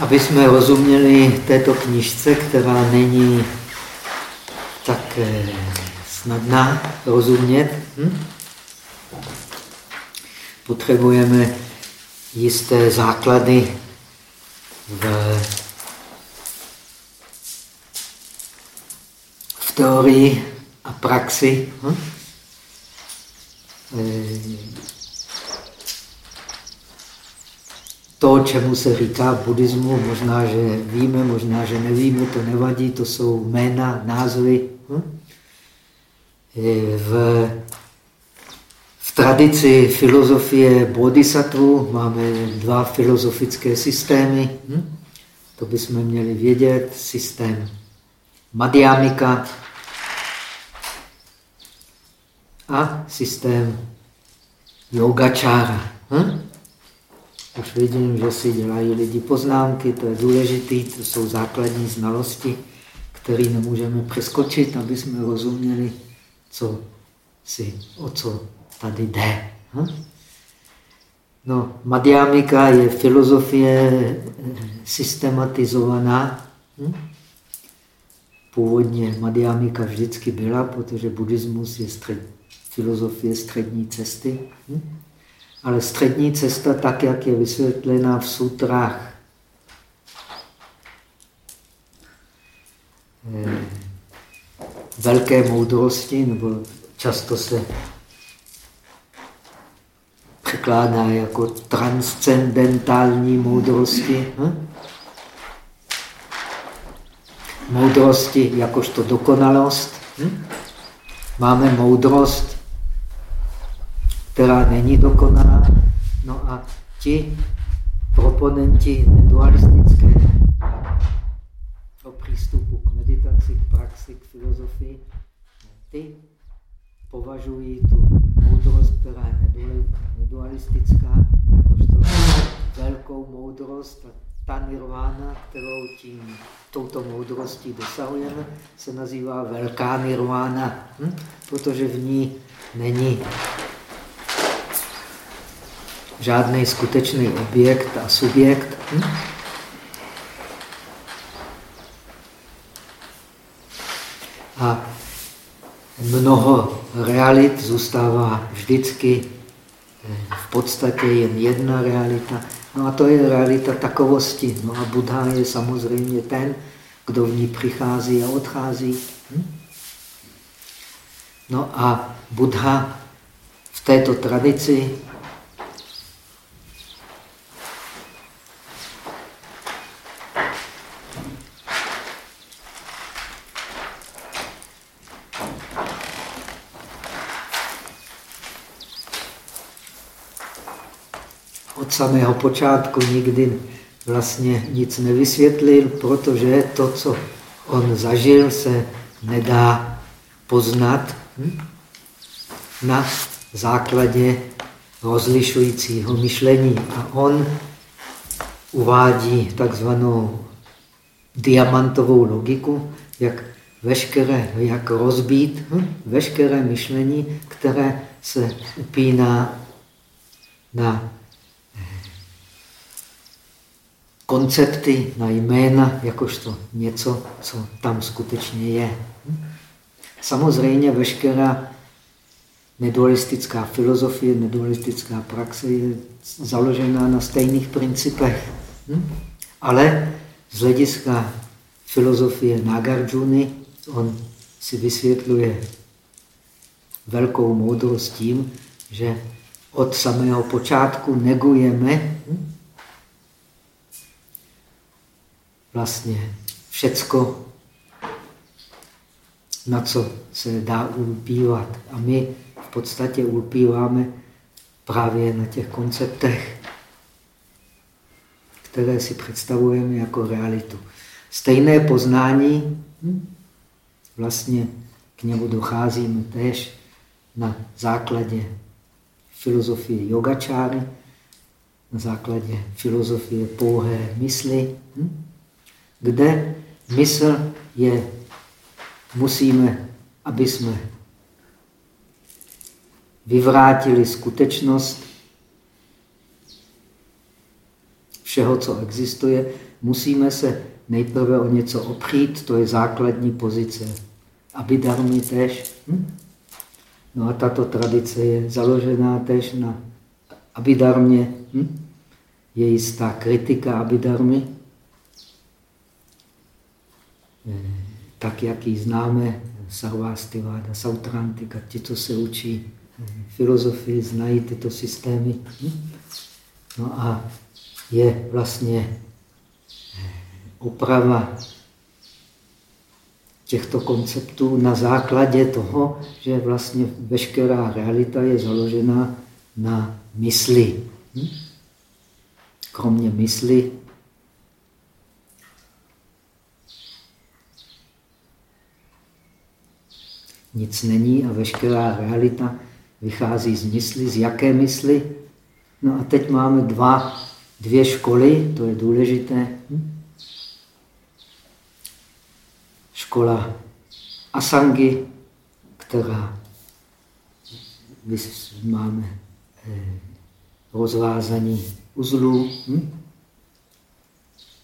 aby jsme rozuměli této knižce, která není tak eh, snadná rozumět, hm? potřebujeme jisté základy v, v teorii a praxi. Hm? Eh, to, čemu se říká v buddhismu, možná, že víme, možná, že nevíme, to nevadí, to jsou jména, názvy. Hm? V, v tradici filozofie bodhisattva máme dva filozofické systémy. Hm? To bychom měli vědět. Systém Madhyamika a systém Yogačára. Hm? Už vidím, že si dělají lidi poznámky, to je důležité, to jsou základní znalosti, které nemůžeme přeskočit, aby jsme rozuměli, co si, o co tady jde. Hm? No, Madhyamika je filozofie systematizovaná. Hm? Původně Madhyamika vždycky byla, protože buddhismus je střed, filozofie střední cesty. Hm? Ale střední cesta, tak jak je vysvětlená v sutrách, eh, velké moudrosti, nebo často se překládá jako transcendentální moudrosti. Hm? Moudrosti jakožto dokonalost. Hm? Máme moudrost která není dokonalá. No a ti proponenti nedualistické přístupu k meditaci, k praxi, k filozofii, ty považují tu moudrost, která je nedualistická, jakožto velkou moudrost. A ta nirvána, kterou tím, touto moudrostí dosahujeme, se nazývá velká nirvána, hm? protože v ní není žádný skutečný objekt a subjekt. Hm? A mnoho realit zůstává vždycky eh, v podstatě jen jedna realita. No a to je realita takovosti. No a Buddha je samozřejmě ten, kdo v ní přichází a odchází. Hm? No a Buddha v této tradici samého počátku nikdy vlastně nic nevysvětlil, protože to, co on zažil, se nedá poznat hm? na základě rozlišujícího myšlení. A on uvádí takzvanou diamantovou logiku, jak veškeré, jak rozbít hm? veškeré myšlení, které se upíná na koncepty, na jména, jakožto něco, co tam skutečně je. Samozřejmě veškerá nedualistická filozofie, nedualistická praxe je založená na stejných principech. Ale z hlediska filozofie Nagarjuna on si vysvětluje velkou moudrost tím, že od samého počátku negujeme vlastně všecko, na co se dá ulpívat. A my v podstatě ulpíváme právě na těch konceptech, které si představujeme jako realitu. Stejné poznání, hm, vlastně k němu docházíme též na základě filozofie yogačáry, na základě filozofie pouhé mysli. Hm? Kde mysl je, musíme, aby jsme vyvrátili skutečnost všeho, co existuje, musíme se nejprve o něco opřít, to je základní pozice. Abidarmy tež. Hm? No a tato tradice je založená tež na abidarmě. Hm? Je jistá kritika abidarmy, tak, jak ji známe, Sarvastiváda, Sautrantika, ti, co se učí eh, filozofii, znají tyto systémy. Hm? No a je vlastně eh, oprava těchto konceptů na základě toho, že vlastně veškerá realita je založena na mysli. Hm? Kromě mysli nic není a veškerá realita vychází z mysli. Z jaké mysli? No a teď máme dva, dvě školy, to je důležité. Hm? Škola Asangi, která máme eh, rozvázání uzlů. Hm?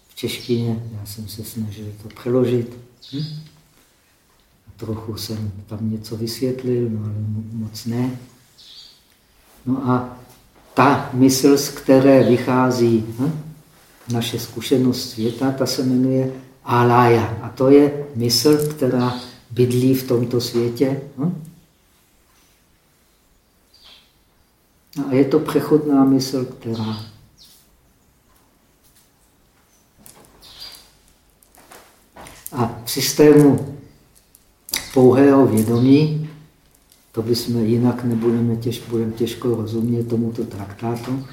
V češtině, já jsem se snažil to přeložit. Trochu jsem tam něco vysvětlil, no ale moc ne. No a ta mysl, z které vychází hm, naše zkušenost světa, ta se jmenuje alaya. A to je mysl, která bydlí v tomto světě. Hm? No a je to přechodná mysl, která a v systému pouhého vědomí to bychom jinak nebudeme těž, budeme těžko rozumět tomuto traktátu.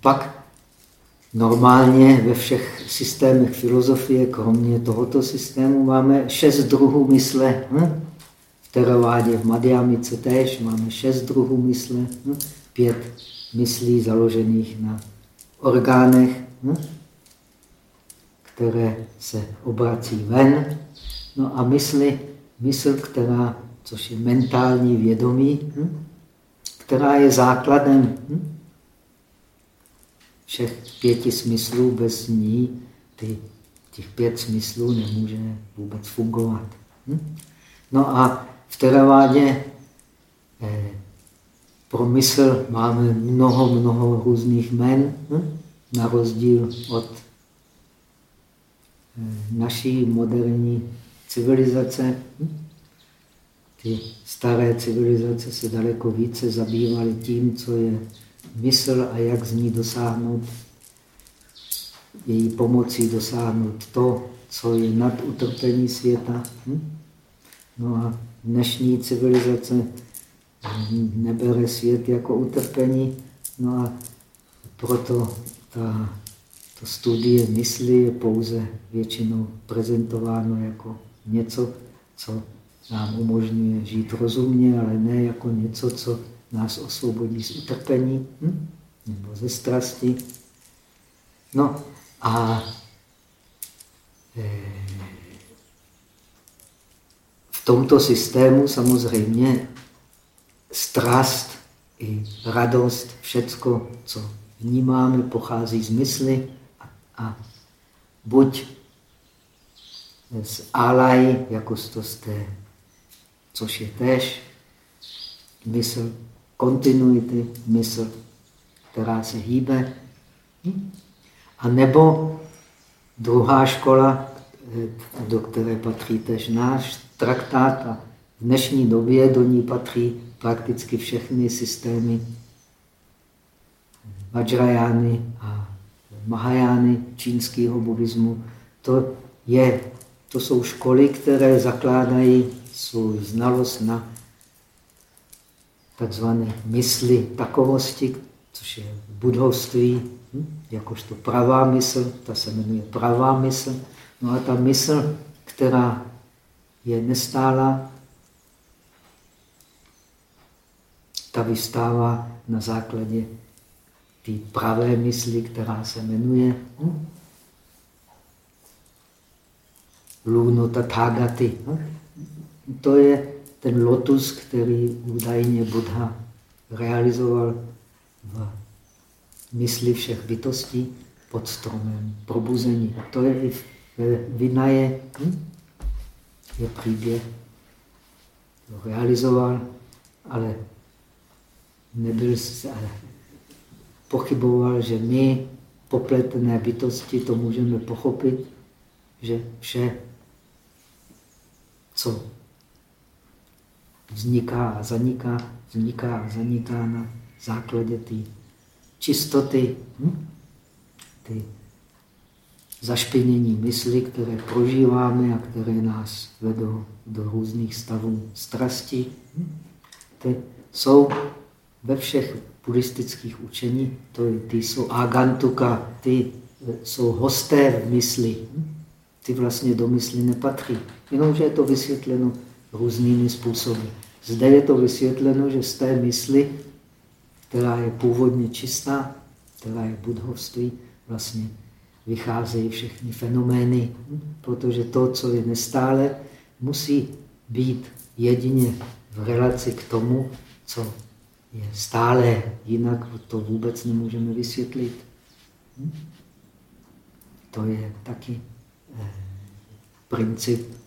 Pak normálně ve všech systémech filozofie, kromě tohoto systému, máme šest druhů mysle. Hm? V teravádě, v Madhyamice též máme šest druhů mysle. Hm? Pět myslí založených na orgánech, hm? které se obrací ven. No a mysli, mysl, která což je mentální vědomí, hm? která je základem hm? všech pěti smyslů. Bez ní ty, těch pět smyslů nemůže vůbec fungovat. Hm? No a v teravádě eh, pro mysl máme mnoho, mnoho různých men, hm? na rozdíl od eh, naší moderní civilizace. Hm? Ty staré civilizace se daleko více zabývaly tím, co je mysl a jak z ní dosáhnout, její pomocí dosáhnout to, co je nad utrpení světa. Hm? No a dnešní civilizace nebere svět jako utrpení, no a proto ta, to studie mysli je pouze většinou prezentováno jako něco, co nám umožňuje žít rozumně, ale ne jako něco, co nás osvobodí z utrpení hm? nebo ze strasti. No a e, v tomto systému samozřejmě strast i radost, všecko, co vnímáme, pochází z mysli a, a buď z alaj, jako z té což je též mysl kontinuity, mysl, která se hýbe. A nebo druhá škola, do které patří tež náš traktát a v dnešní době do ní patří prakticky všechny systémy Vajrajány a Mahajány čínského buddhismu. To, je, to jsou školy, které zakládají svou znalost na takzvané mysli takovosti, což je v budhovství, hm? jakožto pravá mysl, ta se jmenuje pravá mysl. No a ta mysl, která je nestála, ta vystává na základě té pravé mysli, která se jmenuje Luno Tathagati. Hm? to je ten lotus, který údajně Buddha realizoval v mysli všech bytostí, pod stromem probuzení. To je i Vinaje. Hm? Je příběh. To realizoval, ale nebyl, ale pochyboval, že my, popletené bytosti, to můžeme pochopit, že vše, co vzniká a zaniká, vzniká a zaniká na základě té čistoty, hm? ty zašpinění mysli, které prožíváme a které nás vedou do různých stavů strasti. Hm? Ty jsou ve všech buddhistických učení, to, ty jsou agantuka, ty jsou hosté v mysli. Hm? Ty vlastně do mysli nepatří. Jenomže je to vysvětleno různými způsoby. Zde je to vysvětleno, že z té mysli, která je původně čistá, která je budhovství, vlastně vycházejí všechny fenomény, protože to, co je nestále, musí být jedině v relaci k tomu, co je stále, jinak to vůbec nemůžeme vysvětlit. To je taky eh, princip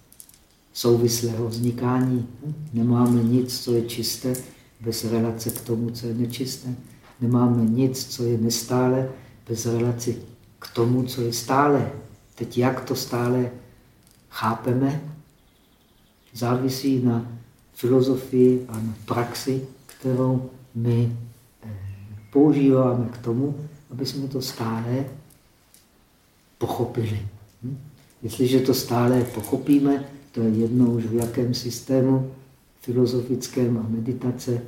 souvislého vznikání. Nemáme nic, co je čisté, bez relace k tomu, co je nečisté. Nemáme nic, co je nestále, bez relace k tomu, co je stále. Teď jak to stále chápeme, závisí na filozofii a na praxi, kterou my eh, používáme k tomu, aby jsme to stále pochopili. Hm? Jestliže to stále pochopíme, to je jedno už v jakém systému filozofickém a meditace,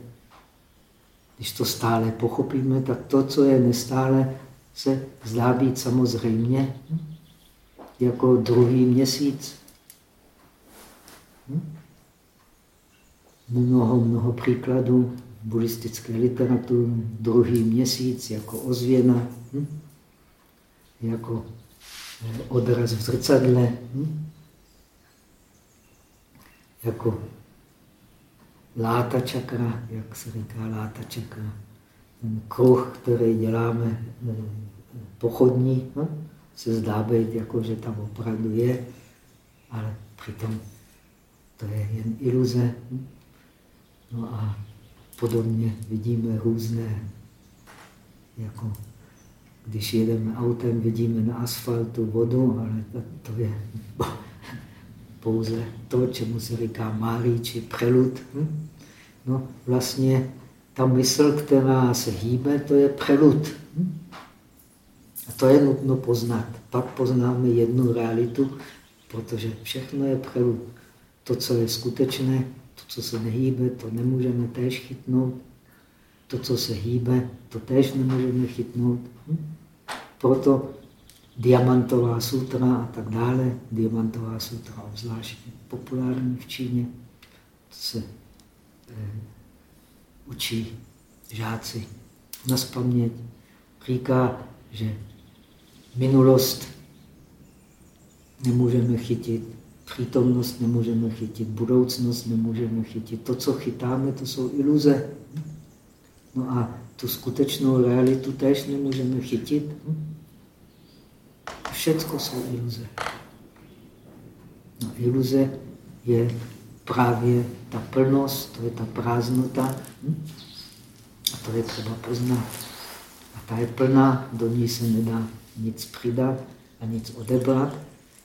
když to stále pochopíme, tak to, co je nestále, se zdá být samozřejmě jako druhý měsíc. Mnoho, mnoho příkladů v buddhistické literatuře. Druhý měsíc jako ozvěna, jako odraz v zrcadle, jako láta čakra, jak se říká láta čakra, kruh, který děláme eh, pochodní, no, se zdá být, jako že tam opravdu je, ale přitom to je jen iluze. No a podobně vidíme různé, jako když jedeme autem, vidíme na asfaltu vodu, ale to je pouze to, čemu se říká márí či prelud. Hm? No vlastně ta mysl, která se hýbe, to je prelud. Hm? A to je nutno poznat. Pak poznáme jednu realitu, protože všechno je prelud. To, co je skutečné, to, co se nehýbe, to nemůžeme též chytnout. To, co se hýbe, to též nemůžeme chytnout. Hm? Proto Diamantová sutra a tak dále. Diamantová sutra obzvlášť populární v Číně. To se eh, učí žáci na spaměť. Říká, že minulost nemůžeme chytit, přítomnost nemůžeme chytit, budoucnost nemůžeme chytit. To, co chytáme, to jsou iluze. No a tu skutečnou realitu též nemůžeme chytit. Všecko jsou iluze. No, iluze je právě ta plnost, to je ta prázdnota. A to je třeba poznat. A ta je plná, do ní se nedá nic přidat a nic odebrat.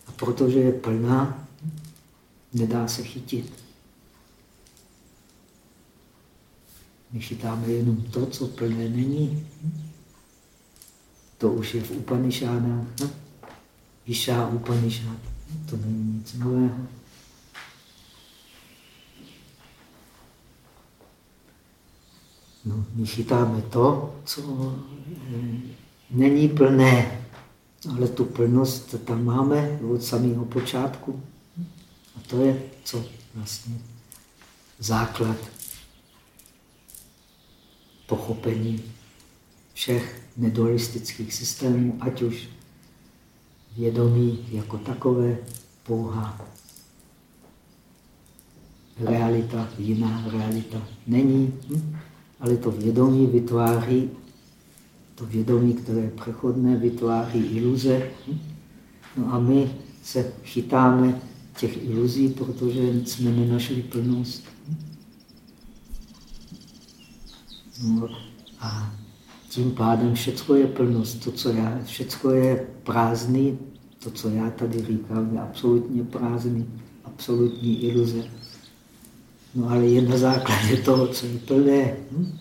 A protože je plná, nedá se chytit. My chytáme jenom to, co plné není. To už je v Upanishádách. Išá Upanishad. To není nic nového. No, my chytáme to, co eh, není plné, ale tu plnost tam máme od samého počátku. A to je co vlastně základ pochopení všech nedualistických systémů, ať už vědomí jako takové, pouhá realita, jiná realita není, hm? ale to vědomí vytváří To vědomí, které je přechodné, vytváří iluze. No a my se chytáme těch iluzí, protože jsme nenašli plnost. No a tím pádem všecko je plnost. To, co já, všecko je prázdný, to, co já tady říkám, je absolutně prázdný, absolutní iluze. No ale je na základě toho, co je plné. Hm?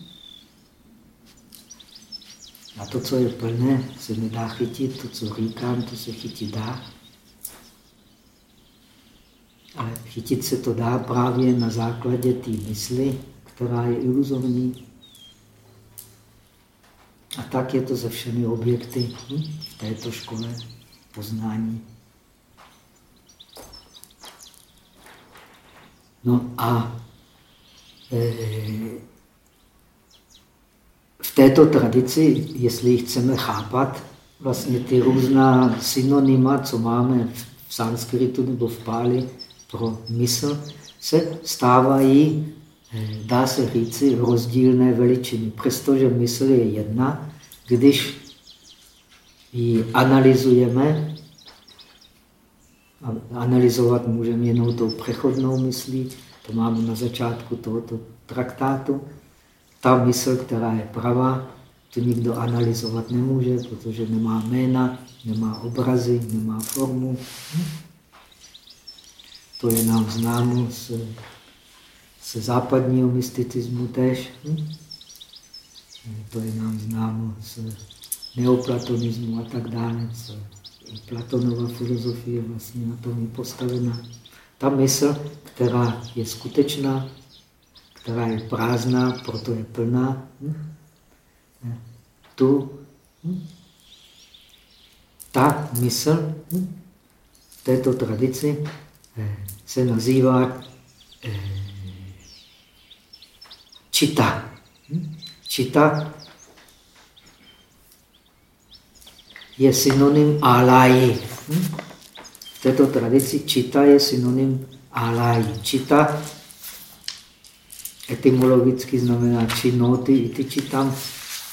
A to, co je plné, se nedá chytit, to, co říkám, to se chytit dá. Ale chytit se to dá právě na základě té mysli, která je iluzorní. A tak je to se všemi objekty hm? v této škole poznání. No a e, v této tradici, jestli chceme chápat, vlastně ty různá synonyma, co máme v sanskritu nebo v páli pro mysl, se stávají, dá se říci, rozdílné veličiny. Přestože mysl je jedna, když ji analyzujeme, analyzovat můžeme jenom tou přechodnou myslí, to máme na začátku tohoto traktátu. Ta mysl, která je pravá, to nikdo analyzovat nemůže, protože nemá jména, nemá obrazy, nemá formu. To je nám známo z, ze západního mysticismu tež. To je nám známo z neoplatonismu a tak dále. Platonova filozofie vlastně na tom je postavena. Ta mysl, která je skutečná, která je prázdná, proto je plná, hm? tu hm? ta mysl hm? v této tradici eh, se nazývá eh, čita. Čita je synonym áláji. Hm? V této tradici čita je synonym áláji. Čita etymologicky znamená činoty, i ty čitam.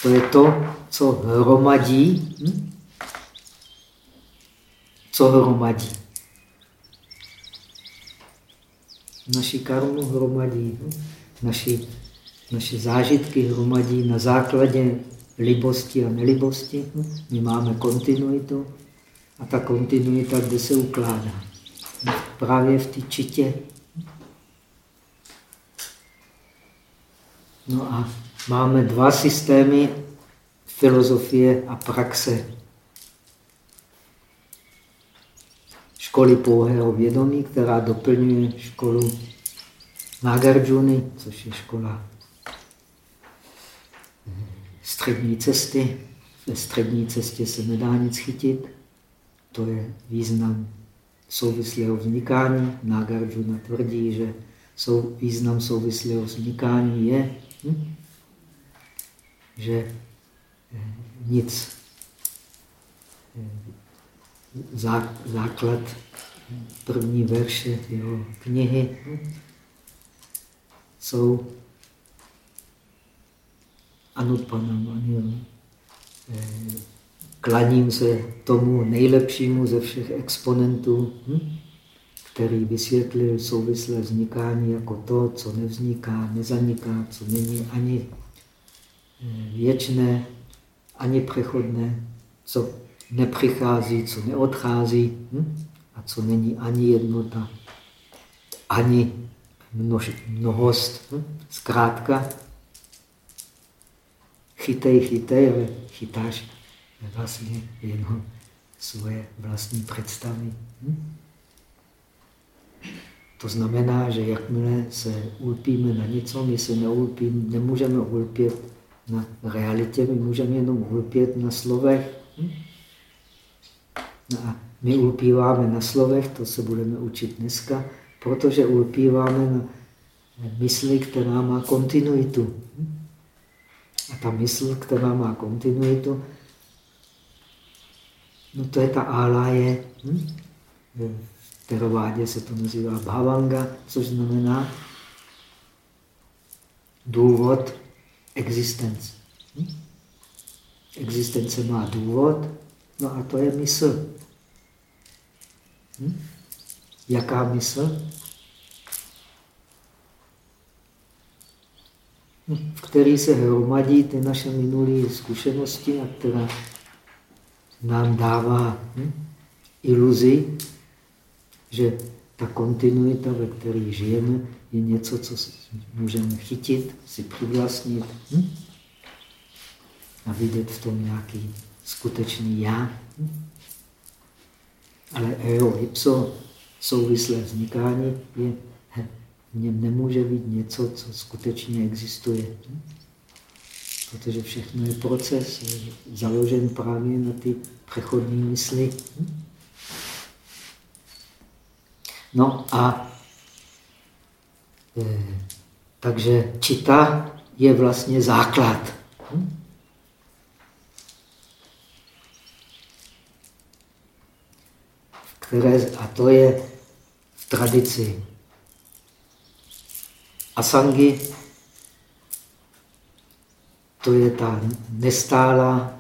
To je to, co hromadí. Hm? Co hromadí? Naši karmu hromadí. Hm? Naši, naše zážitky hromadí na základě libosti a nelibosti. My máme kontinuitu a ta kontinuita, kde se ukládá? Právě v té čitě. No a máme dva systémy filozofie a praxe. Školy pouhého vědomí, která doplňuje školu Nagarjuna, což je škola střední cesty. Ve střední cestě se nedá nic chytit. To je význam souvislého vznikání. Nagarjuna tvrdí, že sou, význam souvislého vznikání je, hm? že eh, nic eh, zá, základ první verše jeho knihy hm? jsou Anupanam, eh, klaním se tomu nejlepšímu ze všech exponentů, hm? který vysvětlil souvislé vznikání jako to, co nevzniká, nezaniká, co není ani eh, věčné, ani přechodné, co nepřichází, co neodchází hm? a co není ani jednota, ani množ, mnohost. Hm? Zkrátka, chytej, chytej, ale chytáš vlastně jenom svoje vlastní představy. Hm? To znamená, že jakmile se ulpíme na něco, my se neulpíme, nemůžeme ulpět na realitě, my můžeme jenom ulpět na slovech. Hm? No a my ulpíváme na slovech, to se budeme učit dneska, protože ulpíváme na mysli, která má kontinuitu. Hm? A ta mysl, která má kontinuitu, no to je ta áláje. Hm? V terovádě se to nazývá bhavanga, což znamená důvod existence. Hm? existence má důvod, no a to je mysl. Hm? Jaká mysl? V který se hromadí ty naše minulé zkušenosti a která nám dává hm, iluzi, že ta kontinuita, ve které žijeme, je něco, co můžeme chytit, si přivlastnit hm? a vidět v tom nějaký skutečný já. Hm? Ale eo ipso, souvislé vznikání, je, v něm nemůže být něco, co skutečně existuje. Protože všechno je proces, je založen právě na ty přechodní mysli. No a e, takže čita je vlastně základ. Které, a to je v tradici asangy, to je ta nestálá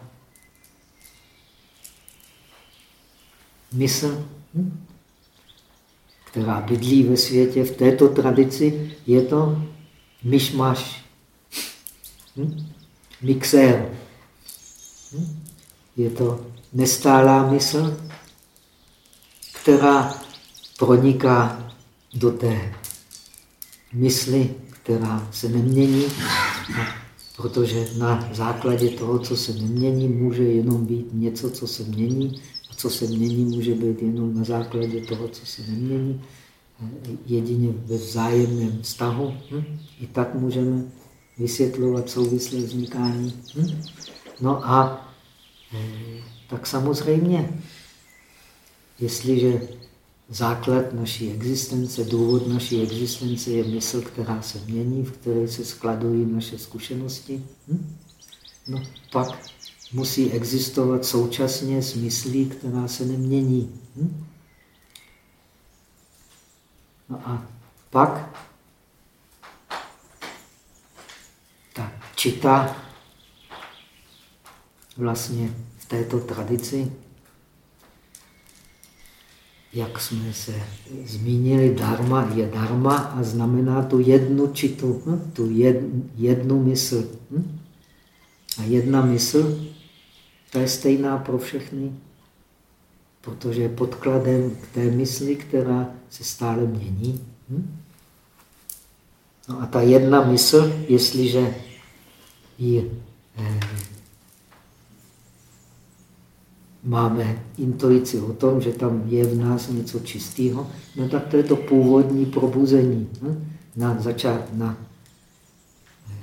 mysl. Hm? která bydlí ve světě, v této tradici, je to myšmaš, hm? mixér. Hm? Je to nestálá mysl, která proniká do té mysli, která se nemění, protože na základě toho, co se nemění, může jenom být něco, co se mění, co se mění, může být jenom na základě toho, co se nemění, jedině ve vzájemném vztahu. Hm? I tak můžeme vysvětlovat souvislé vznikání. Hm? No a eh, tak samozřejmě, jestliže základ naší existence, důvod naší existence je mysl, která se mění, v které se skladují naše zkušenosti, hm? no pak musí existovat současně s myslí, která se nemění. Hm? No a pak ta čita vlastně v této tradici, jak jsme se zmínili, dharma je dharma a znamená tu jednu čitu, hm? tu jednu mysl. Hm? A jedna mysl ta je stejná pro všechny, protože je podkladem k té mysli, která se stále mění. Hm? No a ta jedna mysl, jestliže ji eh, máme intuici o tom, že tam je v nás něco čistého, no tak to je to původní probuzení. Hm? Na, začát, na, eh,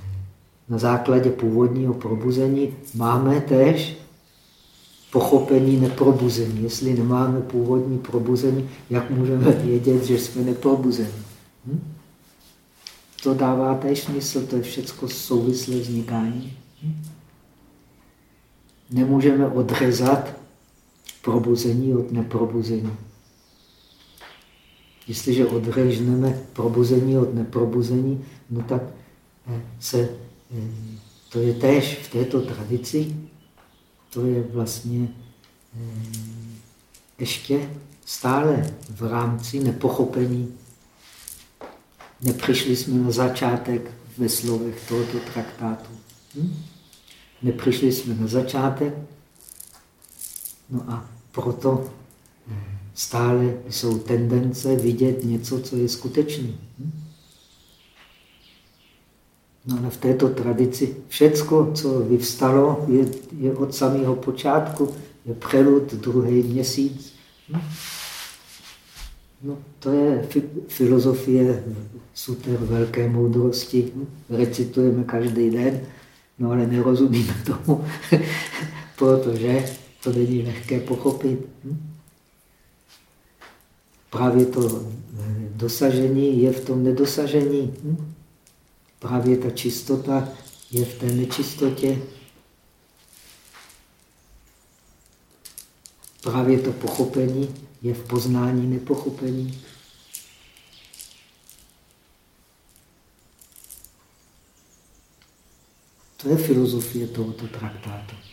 na základě původního probuzení máme tež pochopení neprobuzení. Jestli nemáme původní probuzení, jak můžeme vědět, že jsme neprobuzení? Hm? To dává též smysl, to je všechno souvislé vznikání. Hm? Nemůžeme odrezat probuzení od neprobuzení. Jestliže odrežneme probuzení od neprobuzení, no tak eh, se, eh, to je též v této tradici, to je vlastně eh, ještě stále v rámci nepochopení. Nepřišli jsme na začátek ve slovech tohoto traktátu. Hm? Nepřišli jsme na začátek, no a proto stále jsou tendence vidět něco, co je skutečné. Hm? No ale v této tradici všecko, co vyvstalo, je, je od samého počátku, je prelud, druhý měsíc. No, no to je fi filozofie suter velké moudrosti. No, recitujeme každý den, no ale nerozumíme tomu, protože to není lehké pochopit. Hm? Právě to eh, dosažení je v tom nedosažení. Hm? Právě ta čistota je v té nečistotě. Právě to pochopení je v poznání nepochopení. To je filozofie tohoto traktátu.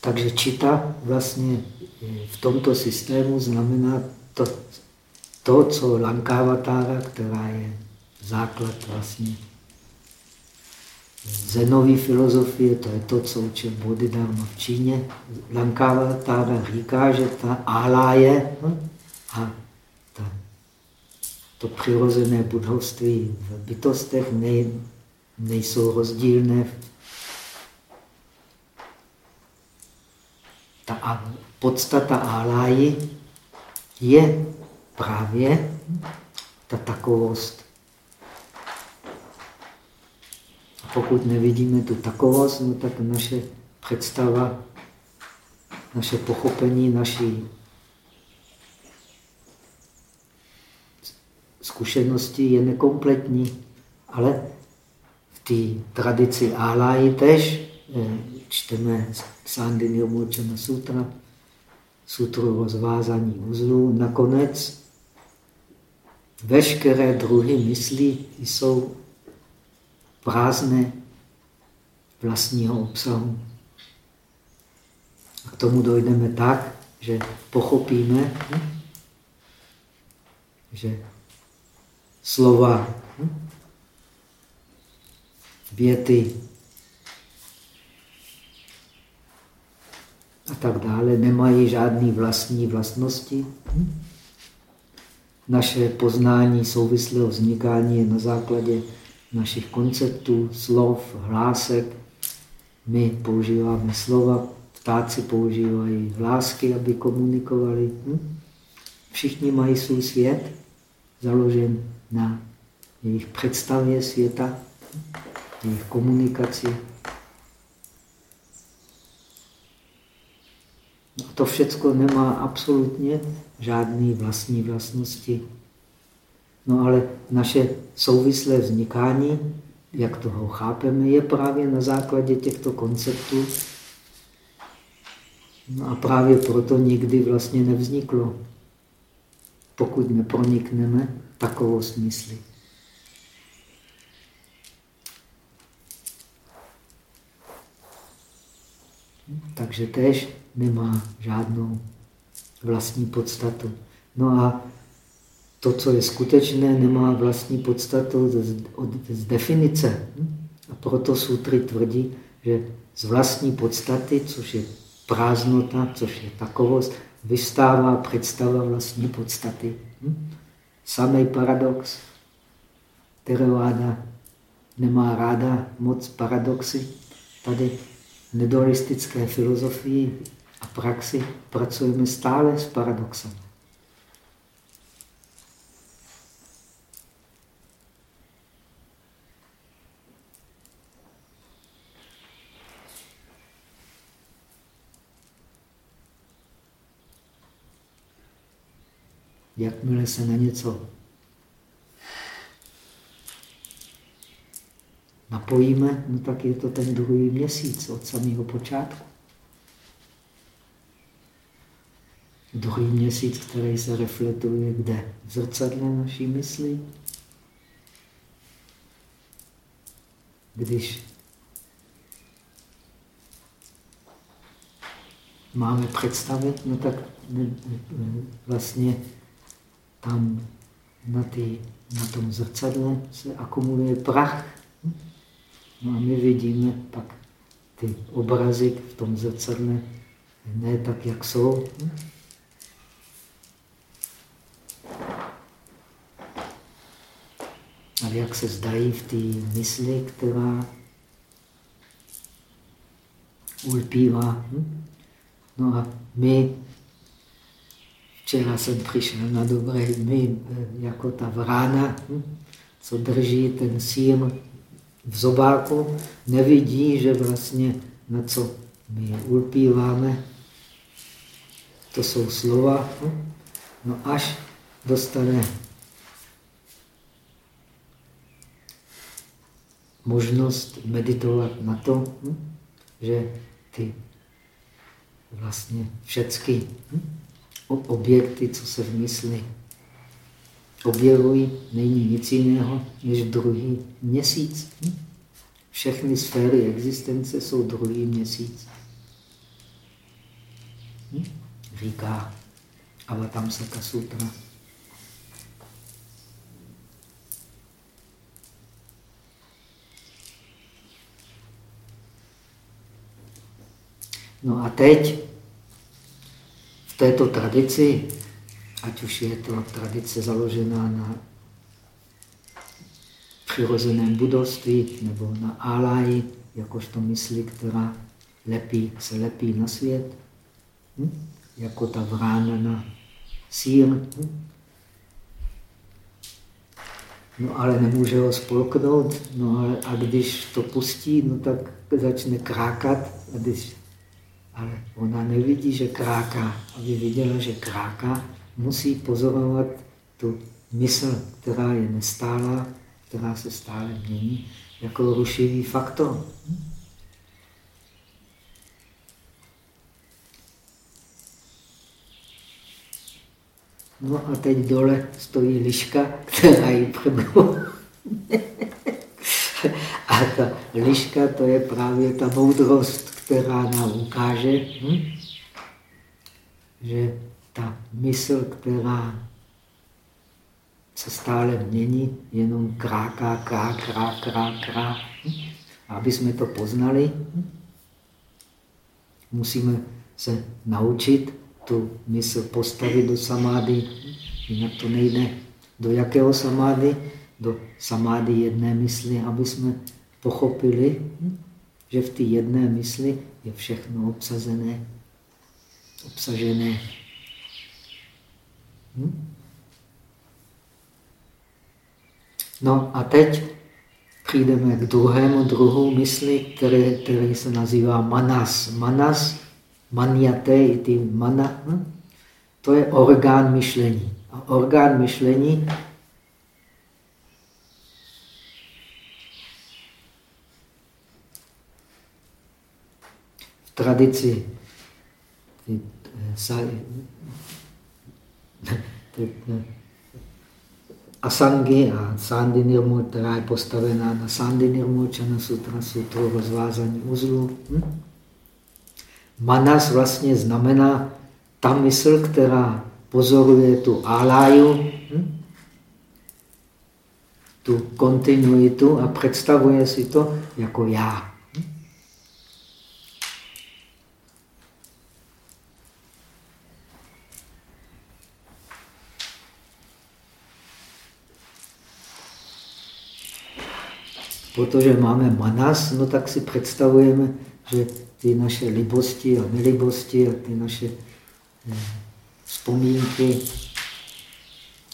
Takže čita vlastně v tomto systému znamená to, to co Lankavatara, která je základ vlastně zenové filozofie, to je to, co učil Bodhidharma v Číně. Lankavatara říká, že ta ála je hm? a ta, to přirozené budovství v bytostech nej, nejsou rozdílné. Ta podstata áláji je právě ta takovost. A pokud nevidíme tu takovost, no tak naše představa, naše pochopení, naší zkušenosti je nekompletní. Ale v té tradici Áláji tež eh, čteme Sandini Omočana Sutra, sutru o uzlů. Nakonec veškeré druhy myslí jsou prázdné vlastního obsahu. A k tomu dojdeme tak, že pochopíme, že slova, věty a tak dále nemají žádné vlastní vlastnosti. Naše poznání souvislého vznikání je na základě našich konceptů, slov, hlásek. My používáme slova, ptáci používají hlásky, aby komunikovali. Všichni mají svůj svět založen na jejich představě světa, jejich komunikaci. To všechno nemá absolutně žádné vlastní vlastnosti. No ale naše souvislé vznikání, jak toho chápeme, je právě na základě těchto konceptů. No a právě proto nikdy vlastně nevzniklo, pokud nepronikneme takovou smysli. Takže tež nemá žádnou vlastní podstatu. No a to, co je skutečné, nemá vlastní podstatu z, z definice. A proto sutry tvrdí, že z vlastní podstaty, což je prázdnota, což je takovost, vystává představa vlastní podstaty. Samý paradox. Theravada nemá ráda moc paradoxy. Tady v nedualistické filozofii a praxi pracujeme stále s paradoxem. Jakmile se na něco napojíme, no tak je to ten druhý měsíc od samého počátku. Druhý měsíc, který se reflektuje kde? V zrcadle naší mysli. Když máme představit, no tak vlastně tam na, ty, na tom zrcadle se akumuluje prach. No a my vidíme pak ty obrazy v tom zrcadle ne tak, jak jsou. Ale jak se zdají v té mysli, která ulpívá. No a my Včera jsem přišel na dobré my, jako ta vrána, hm, co drží ten sír v zobáku, nevidí, že vlastně na co my ulpíváme, to jsou slova. Hm. No až dostane možnost meditovat na to, hm, že ty vlastně všechny objekty, co se v mysli objevují, není nic jiného než druhý měsíc. Hm? Všechny sféry existence jsou druhý měsíc. Hm? Říká Avatamsaka Sutra. No a teď v této tradici, ať už je to tradice založená na přirozeném budovství nebo na álaji, jakožto mysli, která lepí, se lepí na svět, hm? jako ta vrána na sír. Hm? No ale nemůže ho spolknout, no ale a když to pustí, no tak začne krákat a když ale ona nevidí, že kráká. Aby viděla, že kráká, musí pozorovat tu mysl, která je nestálá, která se stále mění, jako rušivý faktor. No a teď dole stojí liška, která ji přebou. A ta liška to je právě ta moudrost, která nám ukáže, hm? že ta mysl, která se stále mění, jenom kráká, krá, krá, krá, krá. Hm? Aby jsme to poznali, hm? musíme se naučit tu mysl postavit do samády, jinak to nejde. Do jakého samády? Do samády jedné mysli, aby jsme pochopili, že v té jedné mysli je všechno obsazené, obsažené. Hm? No a teď přijdeme k druhému druhu mysli, který, který se nazývá manas. Manas, maniate, ty mana, hm? to je orgán myšlení. A orgán myšlení tradici Asangy a Sandy Nirmul, která je postavená na Sandy Nirmulčana Sutra, sutru rozvázání uzlu. Hm? Manas vlastně znamená ta mysl, která pozoruje tu aláju, hm? tu kontinuitu a představuje si to jako já. Protože máme manas, no tak si představujeme, že ty naše libosti a nelibosti a ty naše eh, vzpomínky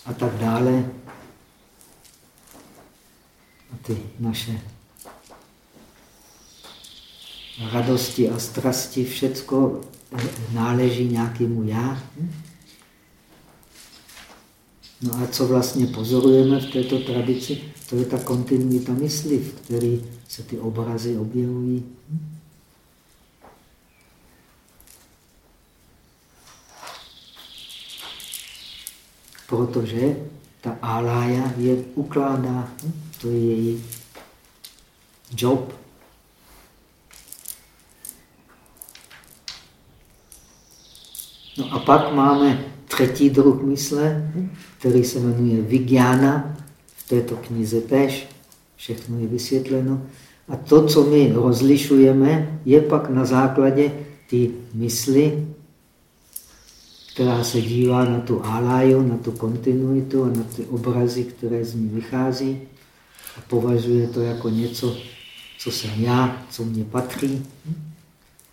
a tak dále a ty naše radosti a strasti, všecko eh, náleží nějakému já. No a co vlastně pozorujeme v této tradici? To je ta kontinuita mysli, v které se ty obrazy objevují. Protože ta alája je ukládá, to je její job. No a pak máme třetí druh mysle, který se jmenuje Vigyana, této knize tež, všechno je vysvětleno. A to, co my rozlišujeme, je pak na základě ty mysli, která se dívá na tu aláju, na tu kontinuitu a na ty obrazy, které z ní vychází a považuje to jako něco, co jsem já, co mě patří.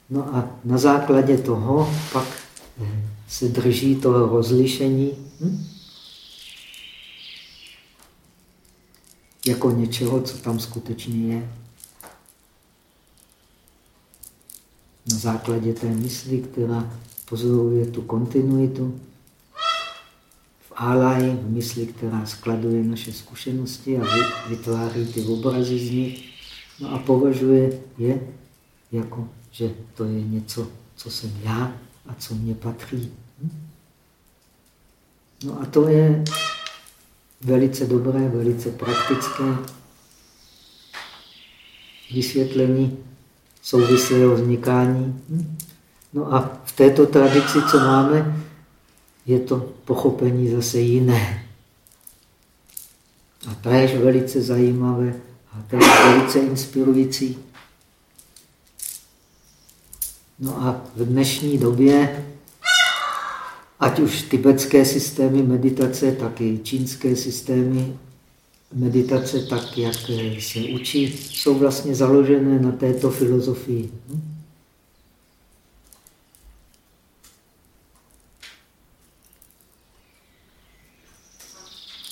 No a na základě toho pak se drží toho rozlišení hm? Jako něčeho, co tam skutečně je. Na základě té mysli, která pozoruje tu kontinuitu, v álaji, v mysli, která skladuje naše zkušenosti a vytváří ty obrazy z nich, no a považuje je jako, že to je něco, co jsem já a co mě patří. No a to je velice dobré, velice praktické. vysvětlení souvislého vznikání. No a v této tradici, co máme, je to pochopení zase jiné. A to je velice zajímavé a to je velice inspirující. No a v dnešní době, ať už tibetské systémy meditace, tak i čínské systémy meditace, tak jak se učí, jsou vlastně založené na této filozofii.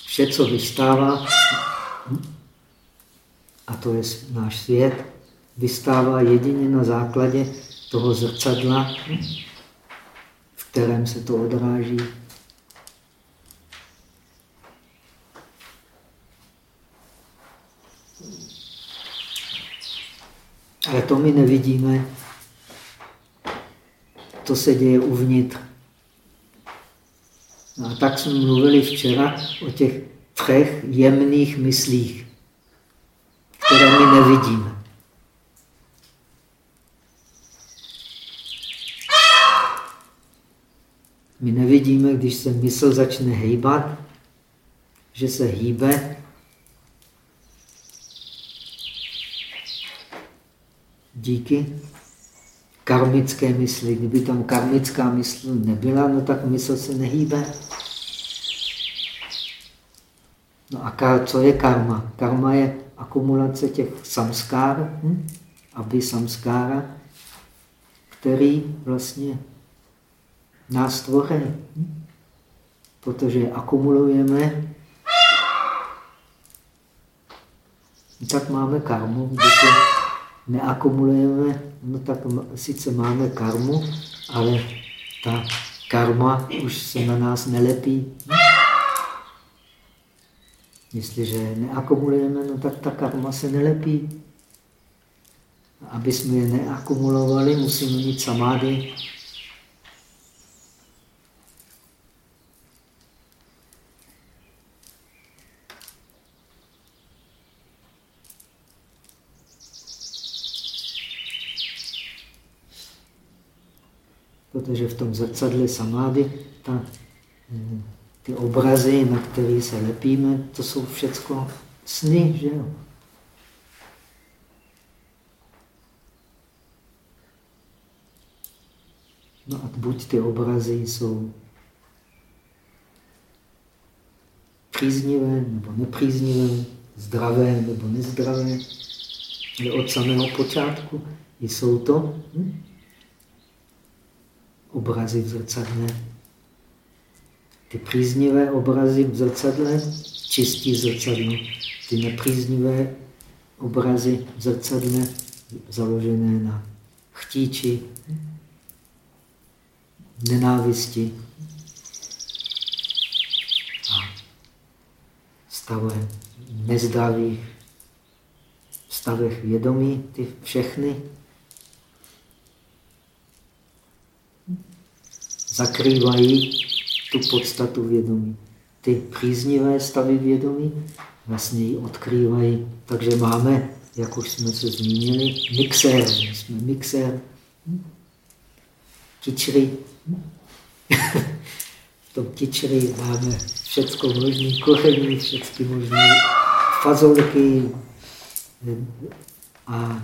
Vše, co vystává, a to je náš svět, vystává jedině na základě toho zrcadla, kterém se to odráží. Ale to my nevidíme. To se děje uvnitř. No a tak jsme mluvili včera o těch třech jemných myslích, které my nevidíme. My nevidíme, když se mysl začne hýbat, že se hýbe díky karmické mysli. Kdyby tam karmická mysl nebyla, no tak mysl se nehýbe. No a co je karma? Karma je akumulace těch samskár, hm? aby samskára, který vlastně nás tvoří. Hm? Protože akumulujeme, tak máme karmu, když neakumulujeme, no tak sice máme karmu, ale ta karma už se na nás nelepí. Jestliže neakumulujeme, no tak ta karma se nelepí. Aby jsme je neakumulovali, musíme mít samády. Protože v tom zrcadle samády ta, eh, ty obrazy, na které se lepíme, to jsou všechno sny, že jo? No a buď ty obrazy jsou příznivé nebo nepříznivé, zdravé nebo nezdravé, ale od samého počátku jsou to hm? Obrazy v zrcadle. Ty příznivé obrazy v zrcadle čistí zrcadlo. Ty nepříznivé obrazy v zrcadle založené na chtíči, nenávisti a stavech nezdravých stavech vědomí, ty všechny zakrývají tu podstatu vědomí. Ty příznivé stavy vědomí vlastně ji odkrývají. Takže máme, jak už jsme se zmínili, mixér. My jsme mixér. Kičry. v tom kičry máme všecko možné koření, všechny možné fazolky a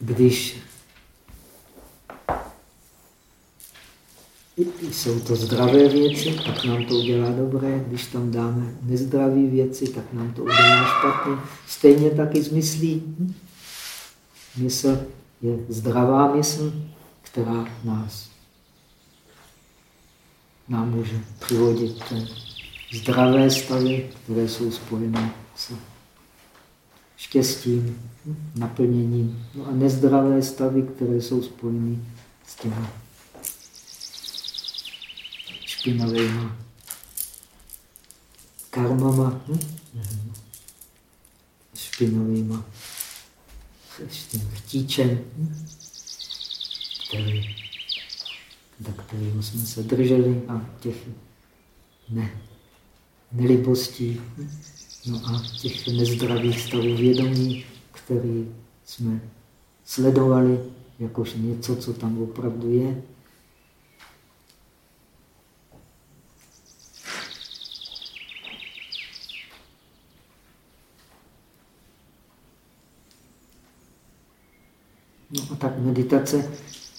když jsou to zdravé věci, tak nám to udělá dobré. Když tam dáme nezdravé věci, tak nám to udělá špatně. Stejně taky s myslí. Mysl je zdravá mysl, která nás nám může přivodit zdravé stavy, které jsou spojené s štěstím, naplněním. No a nezdravé stavy, které jsou spojeny s těmi špinavýma karmama, hm? špinavýma s tím chtíčem, hm? který, do kterého jsme se drželi a těch ne, nelibostí, hm? No a těch nezdravých stavů vědomí, který jsme sledovali, jakož něco, co tam opravdu je, No a tak meditace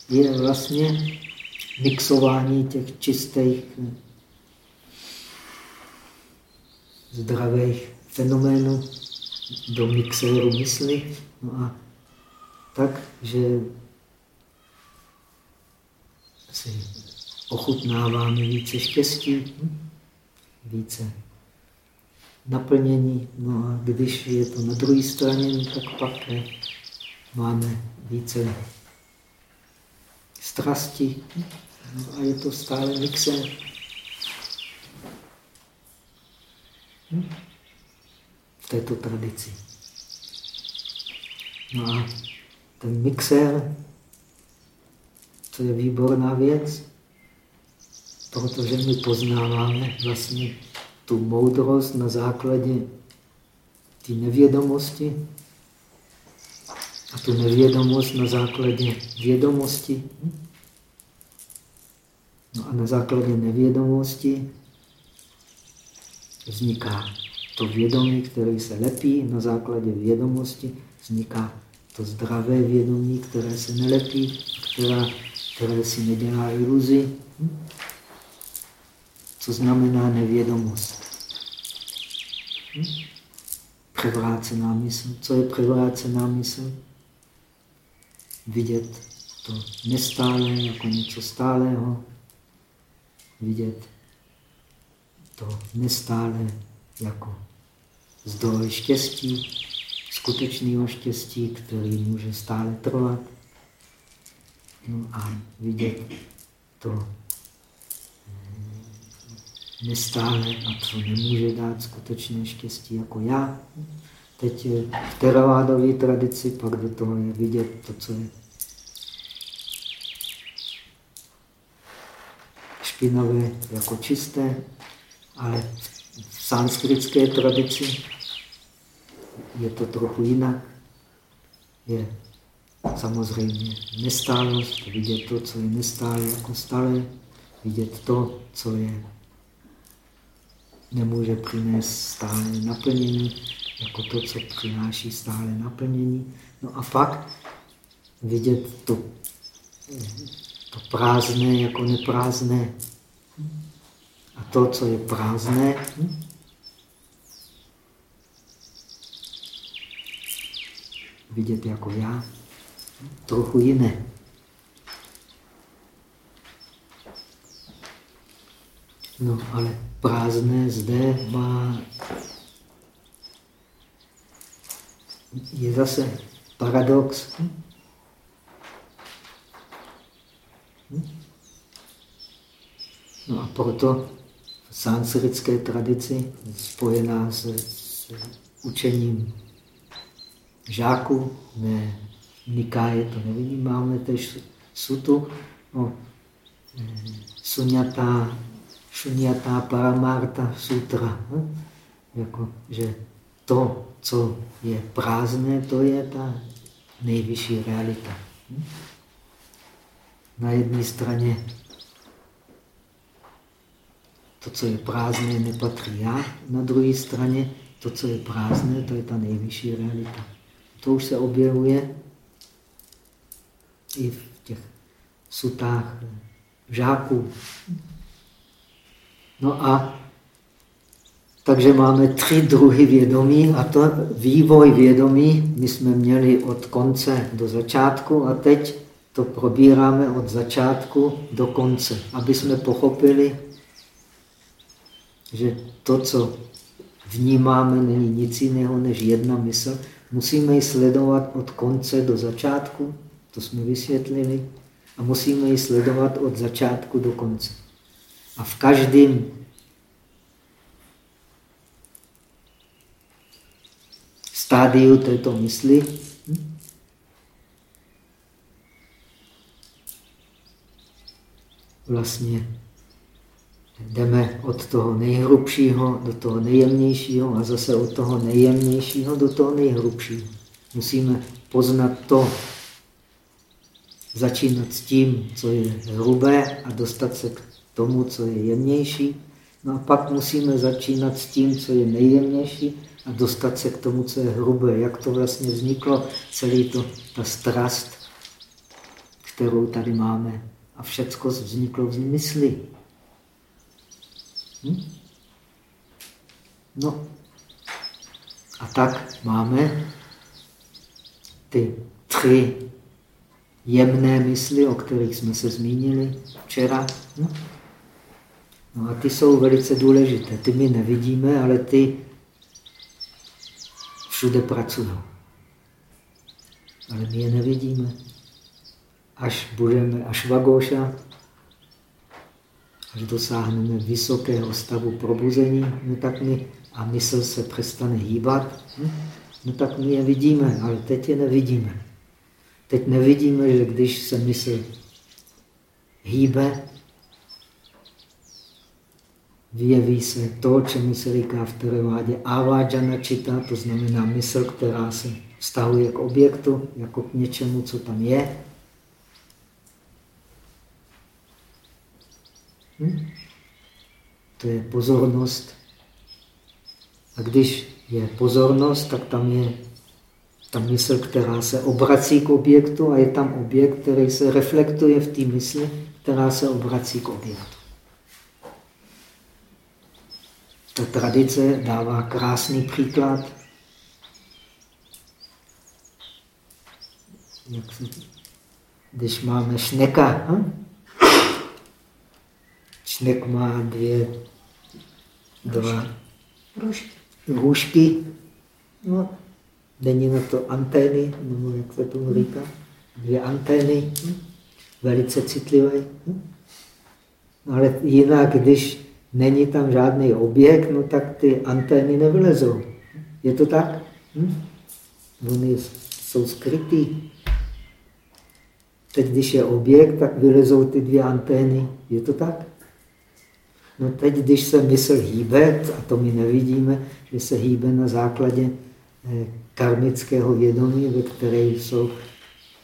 je vlastně mixování těch čistých zdravých fenoménů do mixéru mysli. No a tak, že si ochutnáváme více štěstí, více naplnění. No a když je to na druhé straně, tak pak máme více strasti no a je to stále mixer. V této tradici. No a ten mixer, to je výborná věc, protože my poznáváme vlastně tu moudrost na základě té nevědomosti, a tu nevědomost na základě vědomosti. No a na základě nevědomosti vzniká to vědomí, které se lepí, na základě vědomosti vzniká to zdravé vědomí, které se nelepí, která, které si nedělá iluzi. Co znamená nevědomost? Převrácená mysl. Co je převrácená mysl? Vidět to nestále jako něco stálého, vidět to nestále jako zdroj štěstí, skutečného štěstí, který může stále trvat. No a vidět to eh, nestále a co nemůže dát skutečné štěstí jako já. Teď v teravádové tradici pak do toho je vidět to, co je špinavé jako čisté, ale v sanskritské tradici je to trochu jinak. Je samozřejmě nestálost, vidět to, co je nestále jako stále, vidět to, co je nemůže přinést stále naplnění, jako to, co přináší stále naplnění. No a pak vidět to, to prázdné jako neprázdné. A to, co je prázdné, vidět jako já, trochu jiné. No, ale prázdné zde má je zase paradox. No a proto sanskritské tradici, spojená s, s učením žáků, ne Nikáje, to nevím, máme tež sutu, no, sunyata, šunyata paramarta sutra, hm? jako, že to, co je prázdné, to je ta nejvyšší realita. Hm? Na jedné straně to, co je prázdné, nepatří já, na druhé straně to, co je prázdné, to je ta nejvyšší realita. To už se objevuje i v těch sutách žáků. No a takže máme tři druhy vědomí a to vývoj vědomí my jsme měli od konce do začátku a teď to probíráme od začátku do konce, aby jsme pochopili, že to, co vnímáme, není nic jiného než jedna mysl. Musíme ji sledovat od konce do začátku, to jsme vysvětlili, a musíme ji sledovat od začátku do konce. A v každém stádiu této mysli vlastně jdeme od toho nejhrubšího do toho nejjemnějšího a zase od toho nejjemnějšího do toho nejhrubšího. Musíme poznat to, začínat s tím, co je hrubé a dostat se k tomu, co je jemnější. No a pak musíme začínat s tím, co je nejjemnější a dostat se k tomu, co je hrubé. Jak to vlastně vzniklo, celý to, ta strast, kterou tady máme. A všecko vzniklo v mysli. Hm? No. A tak máme ty tři jemné mysli, o kterých jsme se zmínili včera. Hm? No a ty jsou velice důležité. Ty my nevidíme, ale ty všude pracují. Ale my je nevidíme. Až budeme, až vagoša, až dosáhneme vysokého stavu probuzení, no tak my, a mysl se přestane hýbat, hm? no tak my je vidíme, ale teď je nevidíme. Teď nevidíme, že když se mysl hýbe, vyjeví se to, čemu se říká v Terevádě avajana čita, to znamená mysl, která se vztahuje k objektu, jako k něčemu, co tam je. Hm? To je pozornost. A když je pozornost, tak tam je ta mysl, která se obrací k objektu a je tam objekt, který se reflektuje v té mysli, která se obrací k objektu. Ta tradice dává krásný příklad. Jak se, když máme šneka, hm? Šnek má dvě, dva růžky. No, není na to antény, nebo jak se tomu říká, dvě antény, hm? velice citlivé. Hm? Ale jinak, když není tam žádný objekt, no tak ty antény nevylezou. Je to tak? Hm? Oni jsou skrytý. Teď, když je objekt, tak vylezou ty dvě antény. Je to tak? No teď, když se mysl hýbe, a to my nevidíme, že se hýbe na základě eh, karmického vědomí, ve které jsou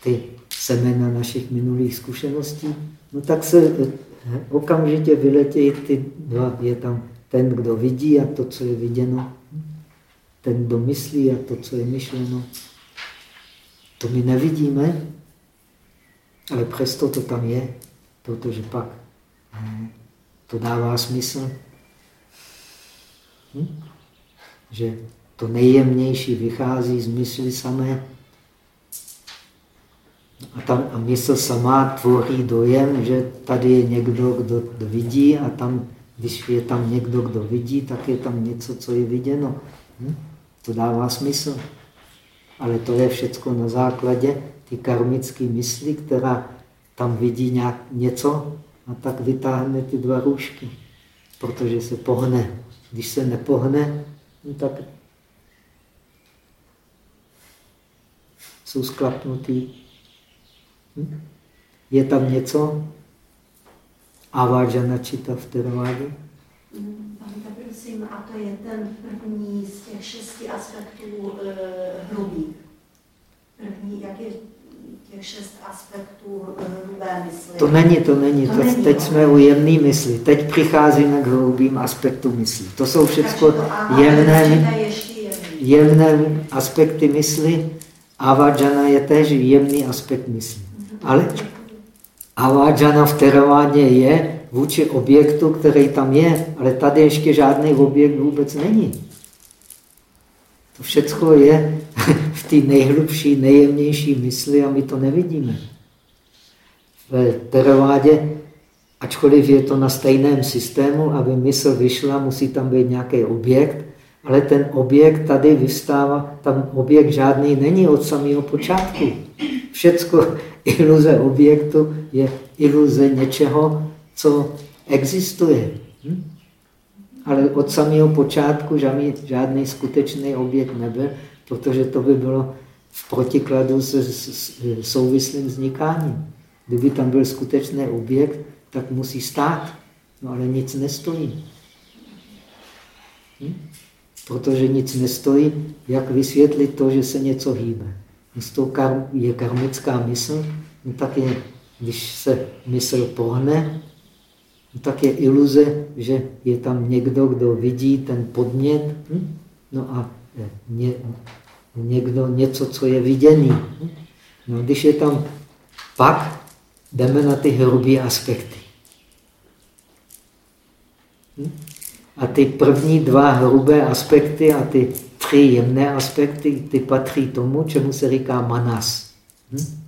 ty semena našich minulých zkušeností, no tak se eh, okamžitě vyletějí ty dva. Je tam ten, kdo vidí a to, co je viděno. Ten, kdo myslí a to, co je myšleno. To my nevidíme, ale přesto to tam je, protože pak eh, to dává smysl. Hm? Že to nejjemnější vychází z mysli samé. A, tam, a mysl sama tvoří dojem, že tady je někdo, kdo, kdo vidí a tam, když je tam někdo, kdo vidí, tak je tam něco, co je viděno. Hm? To dává smysl. Ale to je všechno na základě ty karmické mysli, která tam vidí nějak něco a tak vytáhne ty dva růžky, protože se pohne. Když se nepohne, no tak jsou sklapnutý. Hm? Je tam něco? Avajana čita v Teravádě? Pane, prosím, a to je ten první z těch šesti aspektů e, hrubý. První, jak je těch šest aspektů hrubé mysli? To není, to není. To, to není teď to. jsme u jemné mysli. Teď přicházíme k hrubým aspektům mysli. To jsou všechno jemné, jemné aspekty mysli, Avajana je též jemný aspekt mysli. Ale avajana v teravádě je vůči objektu, který tam je, ale tady ještě žádný objekt vůbec není. To všechno je v té nejhlubší, nejjemnější mysli a my to nevidíme. V teravádě, ačkoliv je to na stejném systému, aby mysl vyšla, musí tam být nějaký objekt, ale ten objekt tady vystává, tam objekt žádný není od samého počátku. Všecko iluze objektu je iluze něčeho, co existuje. Hm? Ale od samého počátku žádný, žádný skutečný objekt nebyl, protože to by bylo v protikladu se souvislým vznikáním. Kdyby tam byl skutečný objekt, tak musí stát. No ale nic nestojí. Hm? Protože nic nestojí, jak vysvětlit to, že se něco hýbe. To je karmická mysl, no tak je, když se mysl pohne, no tak je iluze, že je tam někdo, kdo vidí ten podnět, hm? no a eh, ně, někdo něco, co je viděný. Hm? No, když je tam pak, jdeme na ty hrubé aspekty. Hm? A ty první dva hrubé aspekty a ty tři jemné aspekty, ty patří tomu, čemu se říká manas. Hm?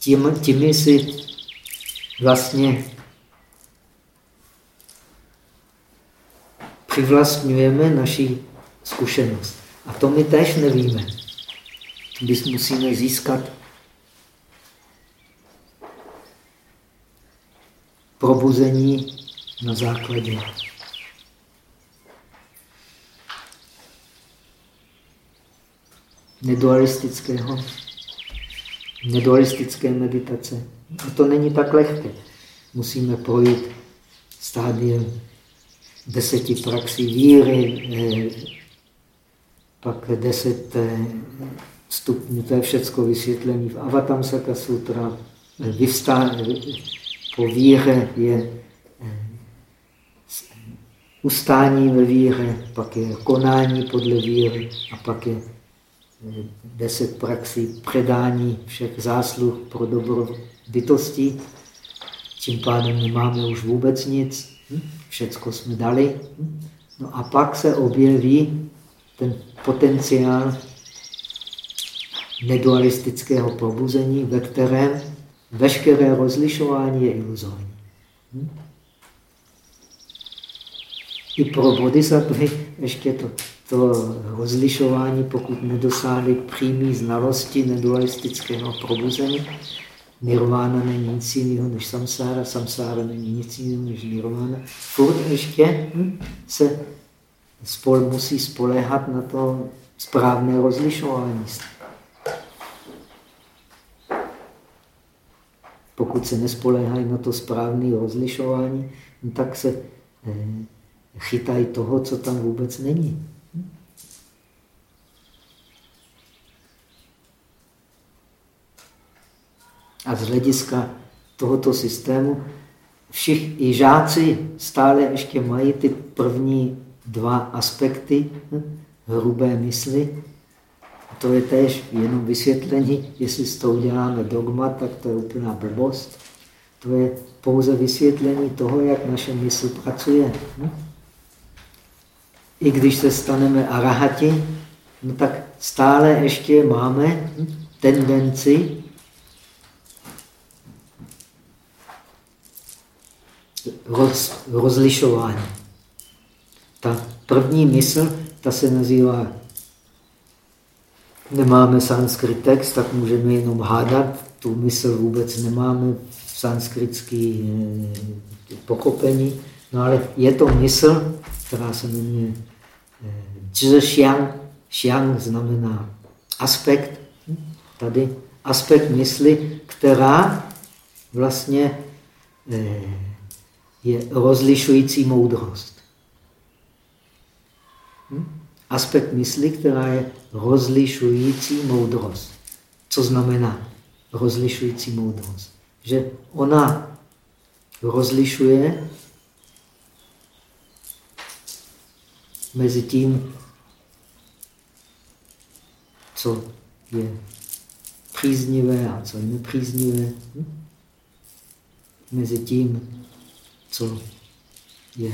Tím si vlastně přivlastňujeme naši zkušenost. A to my též nevíme. Když musíme získat probuzení na základě nedualistického, nedualistické meditace. A to není tak lehké. Musíme projít stádiem deseti praxí víry, eh, pak deset eh, stupňů, to je všechno vysvětlené v Avatamsaka sutra. Vyvstání po víře je ustání ve víře, pak je konání podle víry a pak je eh, deset praxí předání všech zásluh pro dobro bytostí. Tím pádem nemáme už vůbec nic, hm? všecko jsme dali. Hm? No a pak se objeví ten potenciál nedualistického probuzení, ve kterém veškeré rozlišování je iluzorní. Hm? I pro bodhisattvy ještě to, to rozlišování, pokud nedosáhli přímý znalosti nedualistického probuzení, nirvána není nic jiného než samsára, samsára není nic jiného než nirvána, furt ještě hm, se spol, musí spolehat na to správné rozlišování. Pokud se nespoléhají na to správné rozlišování, no tak se eh, chytají toho, co tam vůbec není. A z hlediska tohoto systému všichni žáci stále ještě mají ty první dva aspekty hm, hrubé mysli. To je též jenom vysvětlení, jestli s tou děláme dogma, tak to je úplná blbost. To je pouze vysvětlení toho, jak naše mysl pracuje. Hm? I když se staneme arahati, no tak stále ještě máme tendenci roz, rozlišování. Ta první mysl, ta se nazývá, nemáme sanskrit text, tak můžeme jenom hádat, tu mysl vůbec nemáme v sanskritský eh, pochopení, no ale je to mysl, která se jmenuje Zhixiang. Xiang znamená aspekt. Tady aspekt mysli, která vlastně eh, je rozlišující moudrost. Hm? Aspekt mysli, která je rozlišující moudrost. Co znamená rozlišující moudrost? Že ona rozlišuje mezi tím, co je příznivé a co je nepříznivé, hm? mezi tím, co je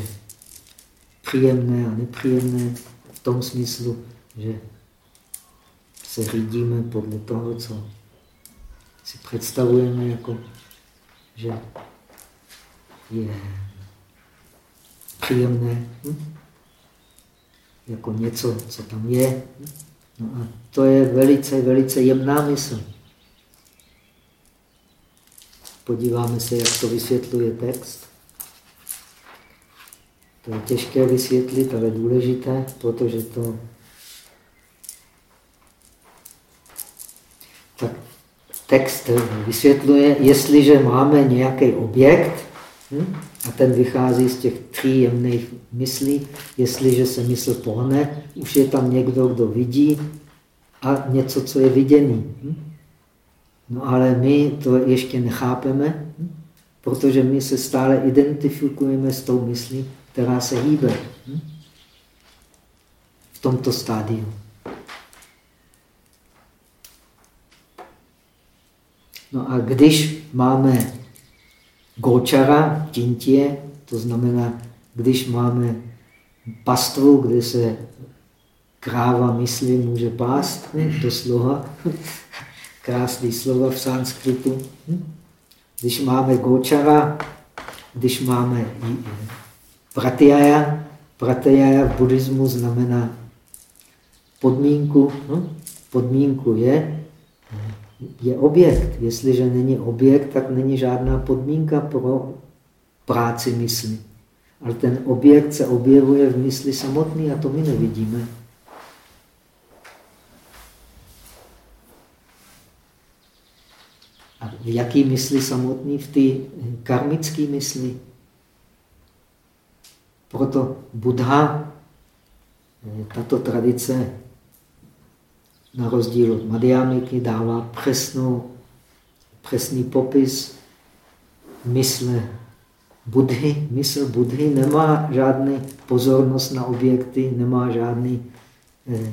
příjemné a nepříjemné, v tom smyslu, že se řídíme podle toho, co si představujeme jako, že je příjemné. Hm? jako něco, co tam je. No a to je velice, velice jemná mysl. Podíváme se, jak to vysvětluje text. To je těžké vysvětlit, ale důležité, protože to... Tak text vysvětluje, jestliže máme nějaký objekt, Hm? A ten vychází z těch tří jemných myslí. Jestliže se mysl pohne, už je tam někdo, kdo vidí a něco, co je viděný. Hm? No ale my to ještě nechápeme, hm? protože my se stále identifikujeme s tou myslí, která se hýbe v tomto stádiu. No a když máme gočara, tintě, to znamená, když máme pastvu, kde se kráva myslí může pást, ne? doslova, krásný slova v sanskritu. Když máme gočara, když máme pratyaya, pratyaya v buddhismu znamená podmínku. Podmínku je je objekt. Jestliže není objekt, tak není žádná podmínka pro práci mysli. Ale ten objekt se objevuje v mysli samotný a to my nevidíme. A v jaký mysli samotný? V té karmické mysli. Proto Buddha, tato tradice na rozdíl od Madhyamiky dává přesnou, přesný popis mysle Budhy. Mysl Budhy nemá žádný pozornost na objekty, nemá žádný eh,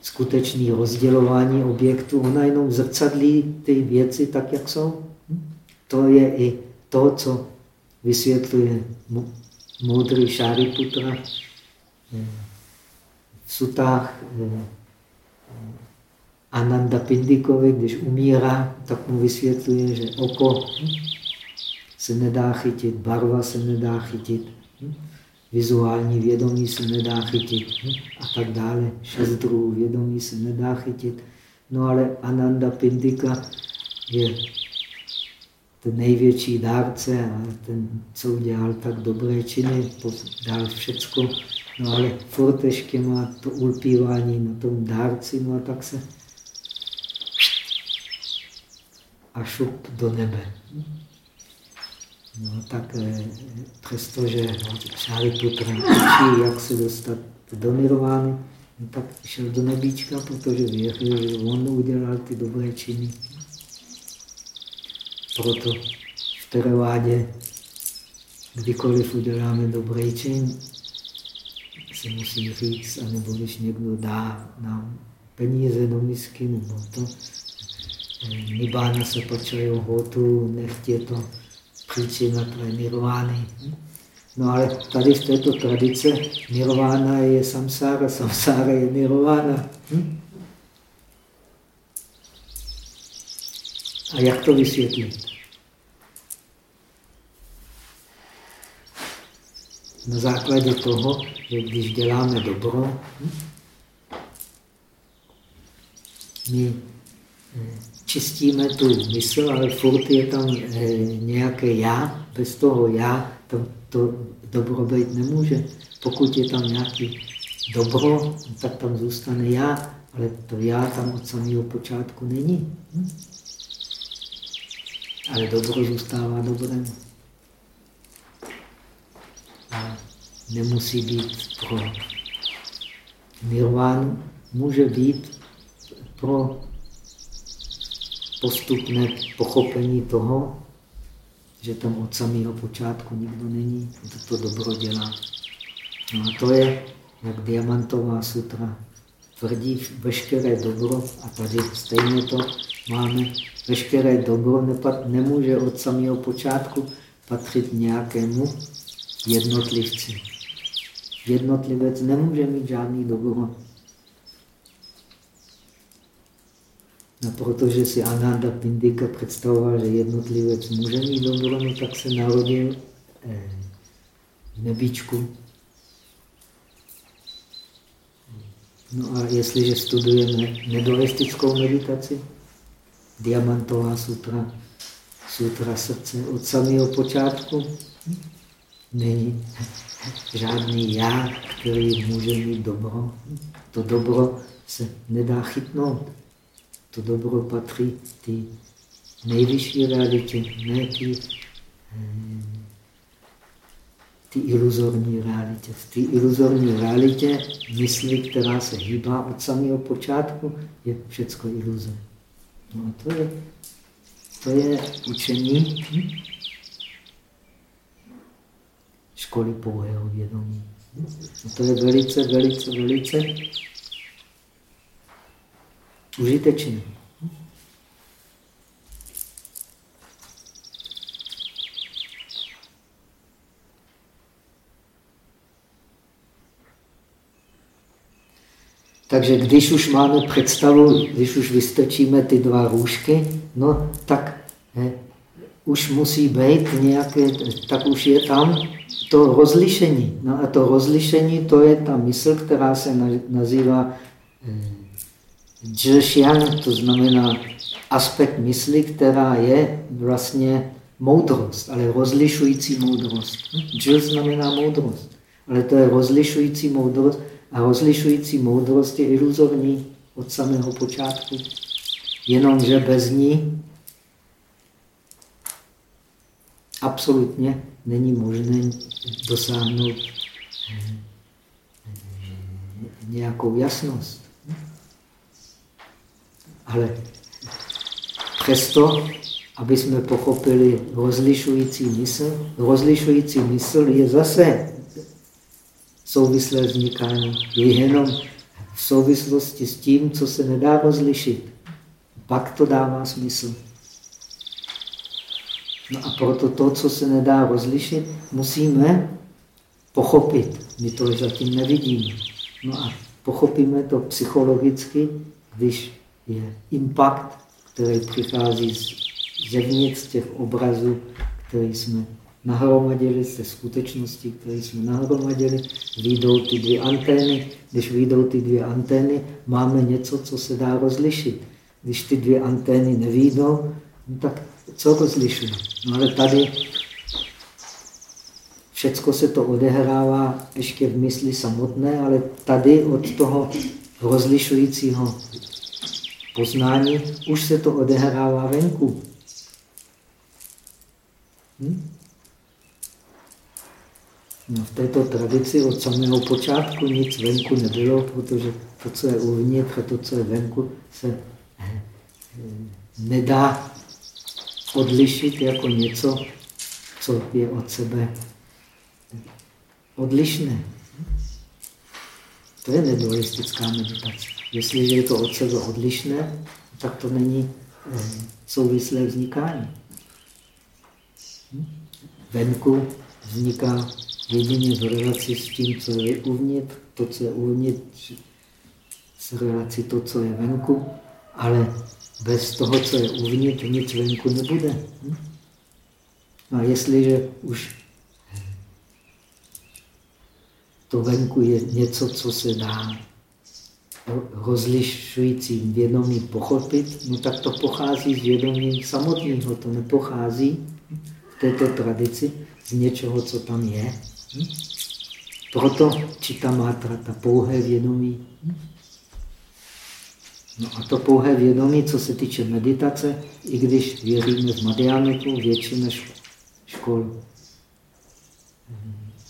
skutečný rozdělování objektů. Ona jenom zrcadlí ty věci tak, jak jsou. To je i to, co vysvětluje moudrý Šáriputra eh, v sutách eh, Ananda Pindikovi, když umírá, tak mu vysvětluje, že oko se nedá chytit, barva se nedá chytit, vizuální vědomí se nedá chytit a tak dále. Šest druhů vědomí se nedá chytit. No ale Ananda Pindika je ten největší dárce a ten, co udělal tak dobré činy, dal všecko No ale furt ještě má to ulpívání na tom dárci, no a tak se a šup do nebe. No tak eh, přestože Šáriputra učí, jak se dostat do nirvány, no, tak šel do nebíčka, protože věřil, že on udělal ty dobré činy. Proto v Terevádě, kdykoliv uděláme dobrý čin, se musí říct, anebo když někdo dá nám peníze do misky, nebo to, eh, Nibána se počají hotu, nechtě to příčina tvé nirvány. No ale tady v této tradice nirvána je samsára, samsára je nirvána. Hm? A jak to vysvětlit? Na základě toho, že když děláme dobro, my eh, čistíme tu mysl, ale furt je tam eh, nějaké já. Bez toho já tam to dobro být nemůže. Pokud je tam nějaký dobro, tak tam zůstane já, ale to já tam od samého počátku není. Ale dobro zůstává dobrem. A nemusí být pro nirvánu, může být pro postupné pochopení toho, že tam od samého počátku nikdo není, kdo to dobro dělá. No a to je, jak diamantová sutra tvrdí, veškeré dobro, a tady stejně to máme, veškeré dobro nemůže od samého počátku patřit nějakému jednotlivci jednotlivec nemůže mít žádný dobro. No, protože si Ananda Pindika představoval, že jednotlivec může mít dobro, no, tak se narodil eh, v nebíčku. No a jestliže studujeme nedualistickou meditaci, diamantová sutra, sutra srdce od samého počátku, není žádný já, který může mít dobro. To dobro se nedá chytnout. To dobro patří ty nejvyšší realitě, ne ty ty iluzorní realitě. V té iluzorní realitě mysli, která se hýbá od samého počátku, je všecko iluze. No a to je, to je učení školy pouhého vědomí. No to je velice, velice, velice užitečné. Takže když už máme představu, když už vystrčíme ty dva růžky, no tak he, už musí být nějaké, tak už je tam to rozlišení. No a to rozlišení, to je ta mysl, která se nazývá džršian, to znamená aspekt mysli, která je vlastně moudrost, ale rozlišující moudrost. Džr znamená moudrost, ale to je rozlišující moudrost, a rozlišující moudrost je iluzorní od samého počátku. Jenomže bez ní absolutně není možné dosáhnout eh, nějakou jasnost. Ale přesto, aby jsme pochopili rozlišující mysl, rozlišující mysl je zase souvislé vznikání. Je jenom v souvislosti s tím, co se nedá rozlišit. Pak to dává smysl. No a proto to, co se nedá rozlišit, musíme pochopit. My to zatím nevidíme. No a pochopíme to psychologicky, když je impact, který přichází zevnitř těch obrazů, které jsme nahromadili ze skutečnosti, které jsme nahromadili, výjdou ty dvě antény. Když výjdou ty dvě antény, máme něco, co se dá rozlišit. Když ty dvě antény nevídou, no tak co rozlišujeme? No ale tady všecko se to odehrává ještě v mysli samotné, ale tady od toho rozlišujícího poznání už se to odehrává venku. Hm? No, v této tradici od samého počátku nic venku nebylo, protože to, co je uvnitř a to, co je venku, se eh, nedá odlišit jako něco, co je od sebe odlišné. To je nedualistická meditace. Jestliže je to od sebe odlišné, tak to není eh, souvislé vznikání. Venku vzniká jedině v relaci s tím, co je uvnitř, to, co je uvnitř, s relací to, co je venku, ale bez toho, co je uvnitř, nic venku nebude. Hm? No a jestliže už to venku je něco, co se dá rozlišujícím vědomí pochopit, no tak to pochází z vědomí samotného, to nepochází v této tradici z něčeho, co tam je. Hm? Proto čita mátra, ta pouhé vědomí. Hm? No a to pouhé vědomí, co se týče meditace, i když věříme v Madhyamiku, většina škol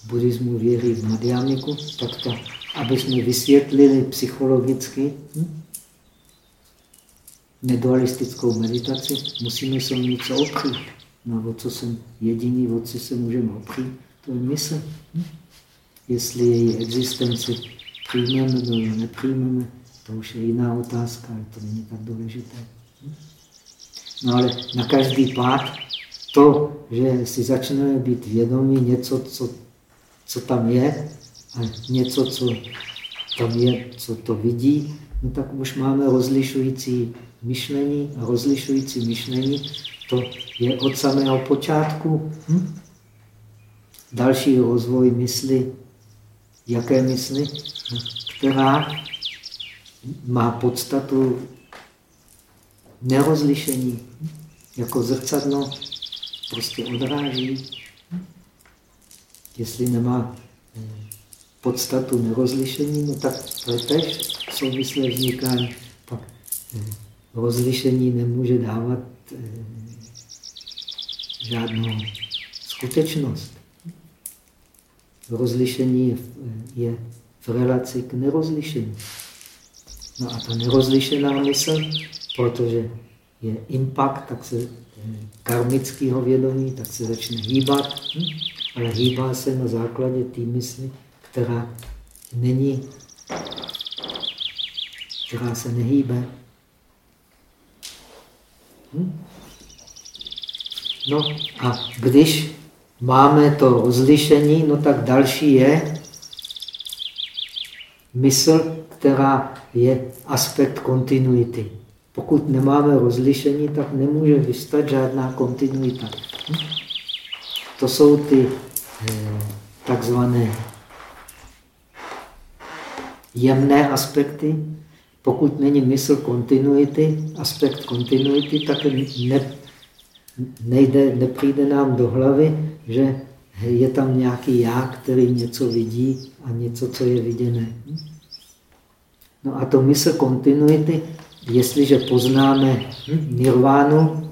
buddhismu věří v Madhyamiku, tak to, aby jsme vysvětlili psychologicky hm? nedualistickou meditaci, musíme se o něco opřít. No, o co jsem jediný, o co se můžeme opřít, to je mysl. Hm? Jestli její existenci přijmeme nebo nepřijmeme, to už je jiná otázka, ale to není tak důležité. No ale na každý pád to, že si začneme být vědomí něco, co, co tam je, a něco, co tam je, co to vidí, no tak už máme rozlišující myšlení a rozlišující myšlení, to je od samého počátku. Hm? další rozvoj mysli. Jaké mysli? Která má podstatu nerozlišení, jako zrcadlo prostě odráží. Jestli nemá eh, podstatu nerozlišení, no tak to je tež souvislé vznikání. Pak eh, rozlišení nemůže dávat eh, žádnou skutečnost. Rozlišení je v relaci k nerozlišení. No a ta nerozlišená mysl, protože je impact, tak se eh, karmického vědomí, tak se začne hýbat, hm? ale hýbá se na základě té mysli, která není, která se nehýbe. Hm? No a když máme to rozlišení, no tak další je mysl, která je aspekt kontinuity. Pokud nemáme rozlišení, tak nemůže vystat žádná kontinuita. To jsou ty eh, takzvané jemné aspekty. Pokud není mysl kontinuity, aspekt kontinuity, tak ne, nejde, nepřijde nám do hlavy, že je tam nějaký já, který něco vidí a něco, co je viděné. No a to mysl kontinuity, jestliže poznáme hm, nirvánu,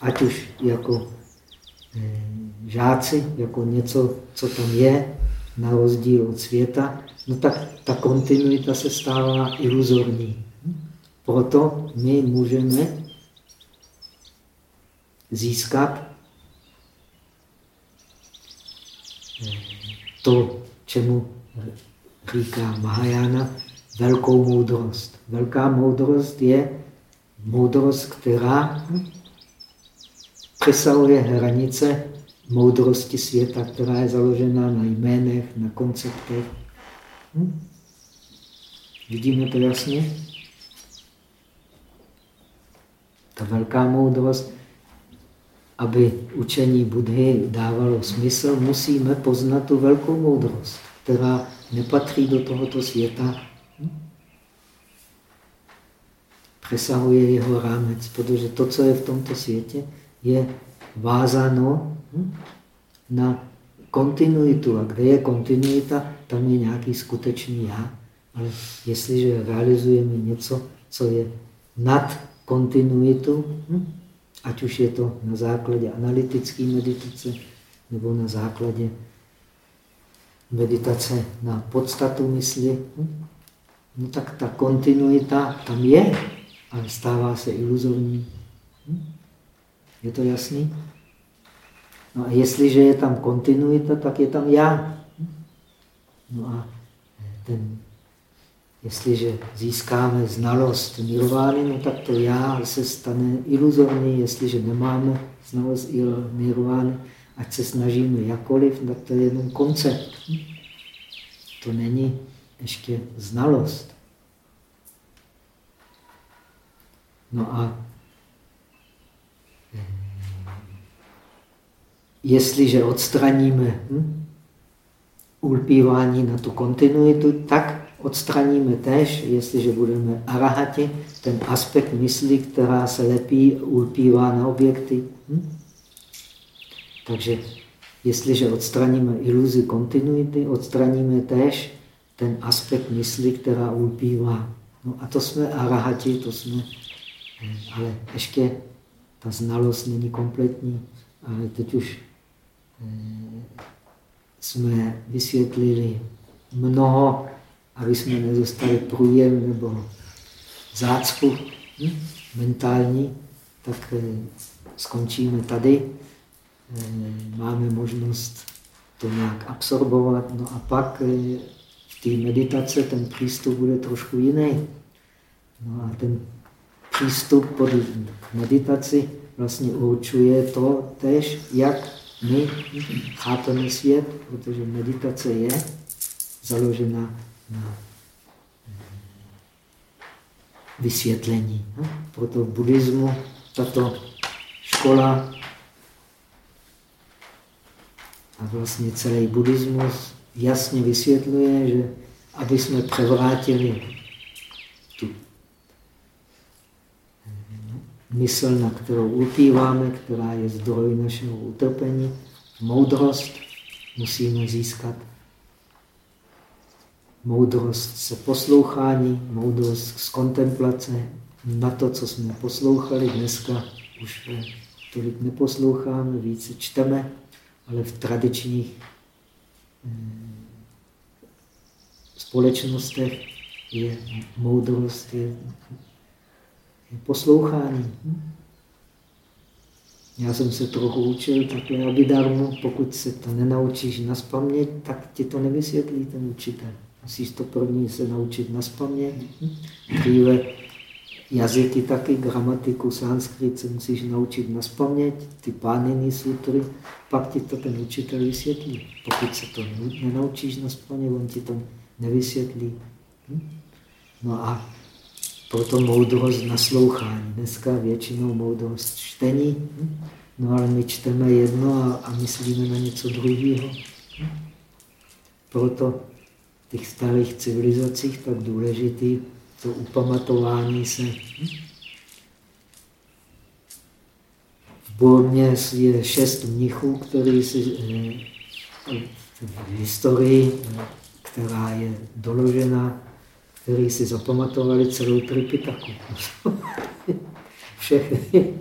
ať už jako eh, žáci, jako něco, co tam je, na rozdíl od světa, no tak ta kontinuita se stává iluzorní. Proto my můžeme získat eh, to, čemu říká Mahajana, velkou moudrost. Velká moudrost je moudrost, která přesahuje hranice moudrosti světa, která je založena na jménech, na konceptech. Hm? Vidíme to jasně? Ta velká moudrost aby učení Budhy dávalo smysl, musíme poznat tu velkou moudrost, která nepatří do tohoto světa, přesahuje jeho rámec, protože to, co je v tomto světě, je vázáno na kontinuitu. A kde je kontinuita, tam je nějaký skutečný já. Ale jestliže realizujeme něco, co je nad kontinuitu, Ať už je to na základě analytické meditace nebo na základě meditace na podstatu mysli, no tak ta kontinuita tam je, ale stává se iluzorní. Je to jasný? No a jestliže je tam kontinuita, tak je tam já. No a ten Jestliže získáme znalost nirvány, no tak to já se stane iluzorní. Jestliže nemáme znalost nirvány, ať se snažíme jakoliv, tak to je jenom koncept. To není ještě znalost. No a jestliže odstraníme hm, ulpívání na tu kontinuitu, tak odstraníme tež, jestliže budeme arahati, ten aspekt mysli, která se lepí, ulpívá na objekty. Hm? Takže jestliže odstraníme iluzi kontinuity, odstraníme tež ten aspekt mysli, která ulpívá. No a to jsme arahati, to jsme, eh, ale ještě ta znalost není kompletní, ale teď už eh, jsme vysvětlili mnoho aby jsme nedostali průjem nebo zácpu hm, mentální, tak eh, skončíme tady. Eh, máme možnost to nějak absorbovat. No a pak eh, v té meditace ten přístup bude trošku jiný. No a ten přístup pod meditaci vlastně určuje to tež, jak my chápeme svět, protože meditace je založena na vysvětlení. No, proto v buddhismu tato škola a vlastně celý buddhismus jasně vysvětluje, že aby jsme převrátili tu mysl, na kterou ulpíváme, která je zdroj našeho utrpení, moudrost, musíme získat moudrost se poslouchání, moudrost z kontemplace na to, co jsme poslouchali. Dneska už tolik neposloucháme, více čteme, ale v tradičních eh, společnostech je moudrost, je, je poslouchání. Já jsem se trochu učil takhle abidarmu, pokud se to nenaučíš na spaměť, tak ti to nevysvětlí ten učitel. Musíš to první se naučit na spaměť. Dříve jazyky taky, gramatiku, sanskrit se musíš naučit na ty pániny sutry, pak ti to ten učitel vysvětlí. Pokud se to nenaučíš na spaměť, on ti to nevysvětlí. No a proto moudrost naslouchání. Dneska většinou moudrost čtení, no ale my čteme jedno a, a myslíme na něco druhého. Proto v těch starých civilizacích tak důležitý to upamatování se. V Burmě je šest mnichů, který si eh, v historii, která je doložena který si zapamatovali celou Tripitaku. Všechny.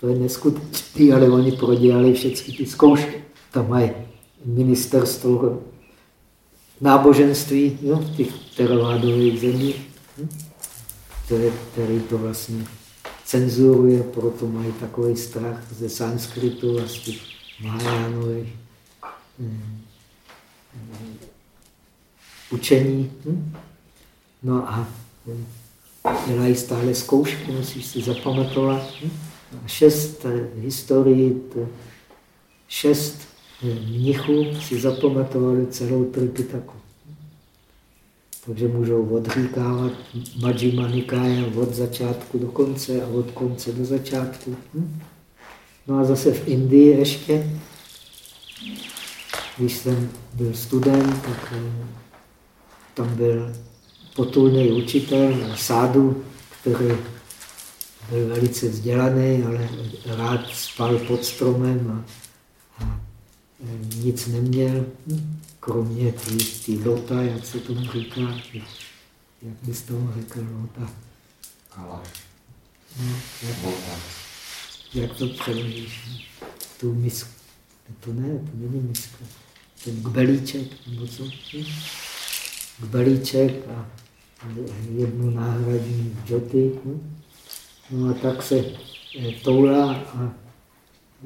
to je neskutečné, ale oni prodělali všechny ty zkoušky. Tam mají ministerstvo náboženství jo, v těch teravádových zemích, hm? které, to vlastně cenzuruje, proto mají takový strach ze sanskritu a z těch Mahajánových hm? učení. Hm? No a dělají stále zkoušky, musíš si zapamatovat. Hm? Šest eh, historii, šest mnichů si zapamatovali celou Tripitaku. Takže můžou odříkávat Majjima Nikája od začátku do konce a od konce do začátku. Hm? No a zase v Indii ještě, když jsem byl student, tak eh, tam byl potulný učitel, sádu, který byl velice vzdělaný, ale rád spal pod stromem a, nic neměl, kromě té lota, jak se tomu říká, jak bys tomu řekl lota? Kalaš. No, jak, jak to přeložíš? Tu misku. To ne, to není miska. Ten kbelíček, nebo co? balíček a jednu náhradní džoty. No a tak se eh, toulá a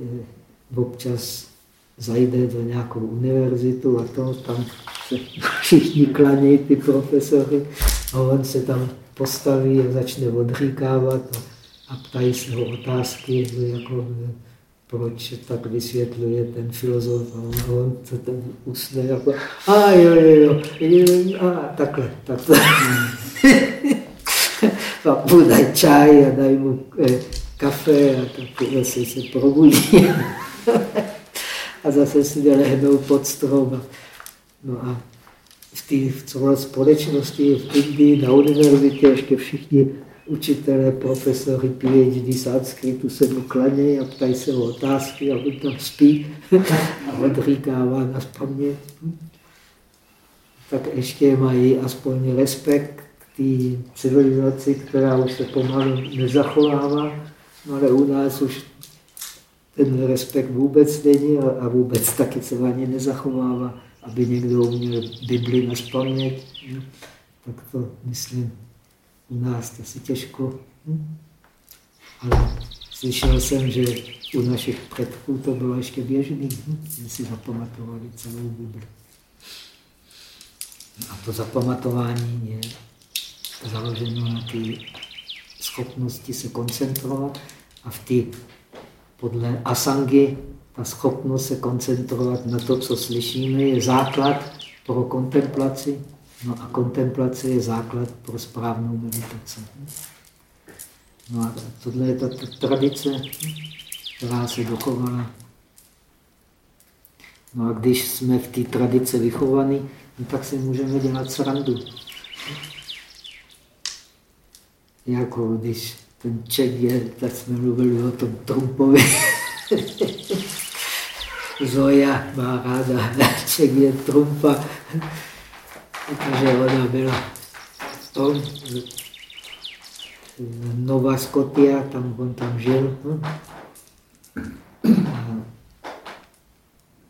eh, občas zajde do nějakou univerzitu a to, tam se všichni klanějí ty profesory a on se tam postaví a začne odříkávat a, a ptají se ho otázky, jako proč tak vysvětluje ten filozof a on se tam usne jako a jo, jo, jo, a takhle, takhle. Pak mu čaj a dají mu eh, kafe a tak se probudí. A zase si lehnou pod strom. No a v té společnosti v Indii na univerzitě ještě všichni učitelé, profesory, PhD sanskritu se mu klanějí a ptají se o otázky a on tam spí a odříkává na paměť. Tak ještě mají aspoň respekt k té civilizaci, která už se pomalu nezachovává, no ale u nás už ten respekt vůbec není a vůbec taky se ani nezachovává, aby někdo uměl Bibli na paměť. Tak to myslím u nás to si těžko. Hm? Ale slyšel jsem, že u našich předků to bylo ještě běžný, hm? že si zapamatovali celou Bibli. A to zapamatování je založeno na té schopnosti se koncentrovat a v té, podle asangy, ta schopnost se koncentrovat na to, co slyšíme, je základ pro kontemplaci No a kontemplace je základ pro správnou meditaci. No a tohle je ta, tradice, která se dochovala. No a když jsme v té tradice vychovaní, no tak si můžeme dělat srandu. Jako když ten Ček je, tak jsme mluvili o tom Trumpovi. Zoja má ráda, Ček je Trumpa protože ona byla v tom Nova Scotia, tam on tam žil.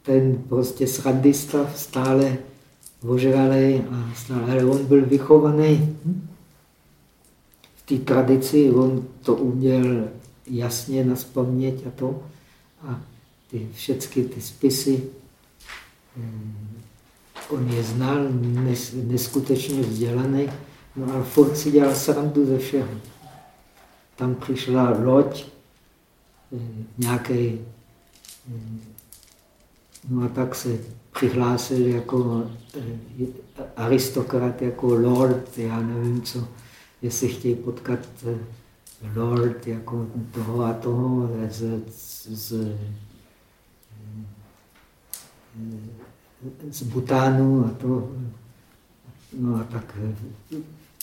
Ten prostě srandista stále ožralý a stále, ale on byl vychovaný? Té tradici, on to uměl jasně naspamět a to. A ty všechny ty spisy, hm, on je znal, nes, neskutečně vzdělaný, no a furt si dělal srandu ze všeho. Tam přišla loď, hm, nějaký, hm, no a tak se přihlásil jako eh, aristokrat, jako lord, já nevím co, jestli chtějí potkat eh, lord jako toho a toho z, z, z Butánu a to. No a tak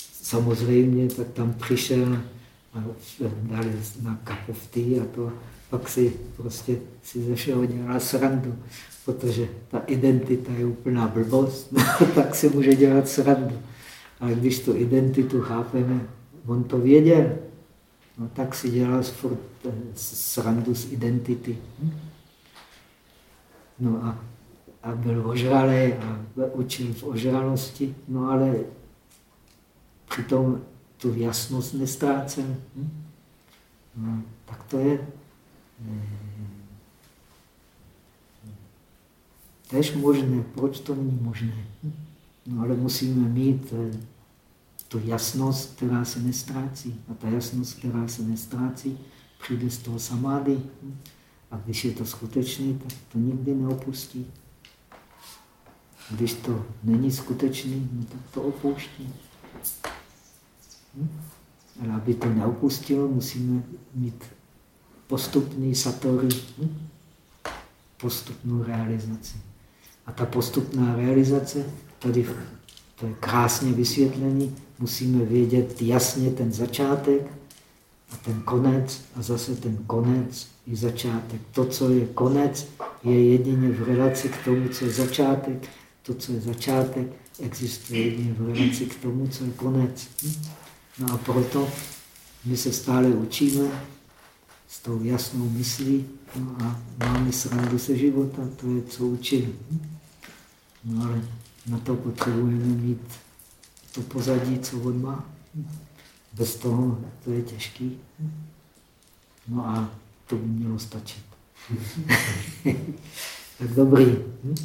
samozřejmě, tak tam přišel a dali na kapovty a to. Pak si prostě si ze všeho dělal srandu, protože ta identita je úplná blbost, tak si může dělat srandu. Ale když tu identitu chápeme, on to věděl, No tak si dělal eh, srandu z identity. No a, a byl ožralý a učil v ožralosti, no ale přitom tu jasnost nestrácel. No, tak to je. Tež možné. Proč to není možné? No ale musíme mít eh, tu jasnost, která se nestrácí. A ta jasnost, která se nestrácí, přijde z toho samády. A když je to skutečný, tak to nikdy neopustí. Když to není skutečný, no tak to opouští. Hm? Ale aby to neopustilo, musíme mít postupný satori, hm? postupnou realizaci. A ta postupná realizace tady to je krásně vysvětlený, musíme vědět jasně ten začátek a ten konec a zase ten konec i začátek. To, co je konec, je jedině v relaci k tomu, co je začátek. To, co je začátek, existuje jedině v relaci k tomu, co je konec. No a proto my se stále učíme s tou jasnou myslí no a máme srandu se života, to je, co učím. No ale na to potřebujeme mít to pozadí, co on má. Bez toho to je těžký. No a to by mělo stačit. tak dobrý. Hm?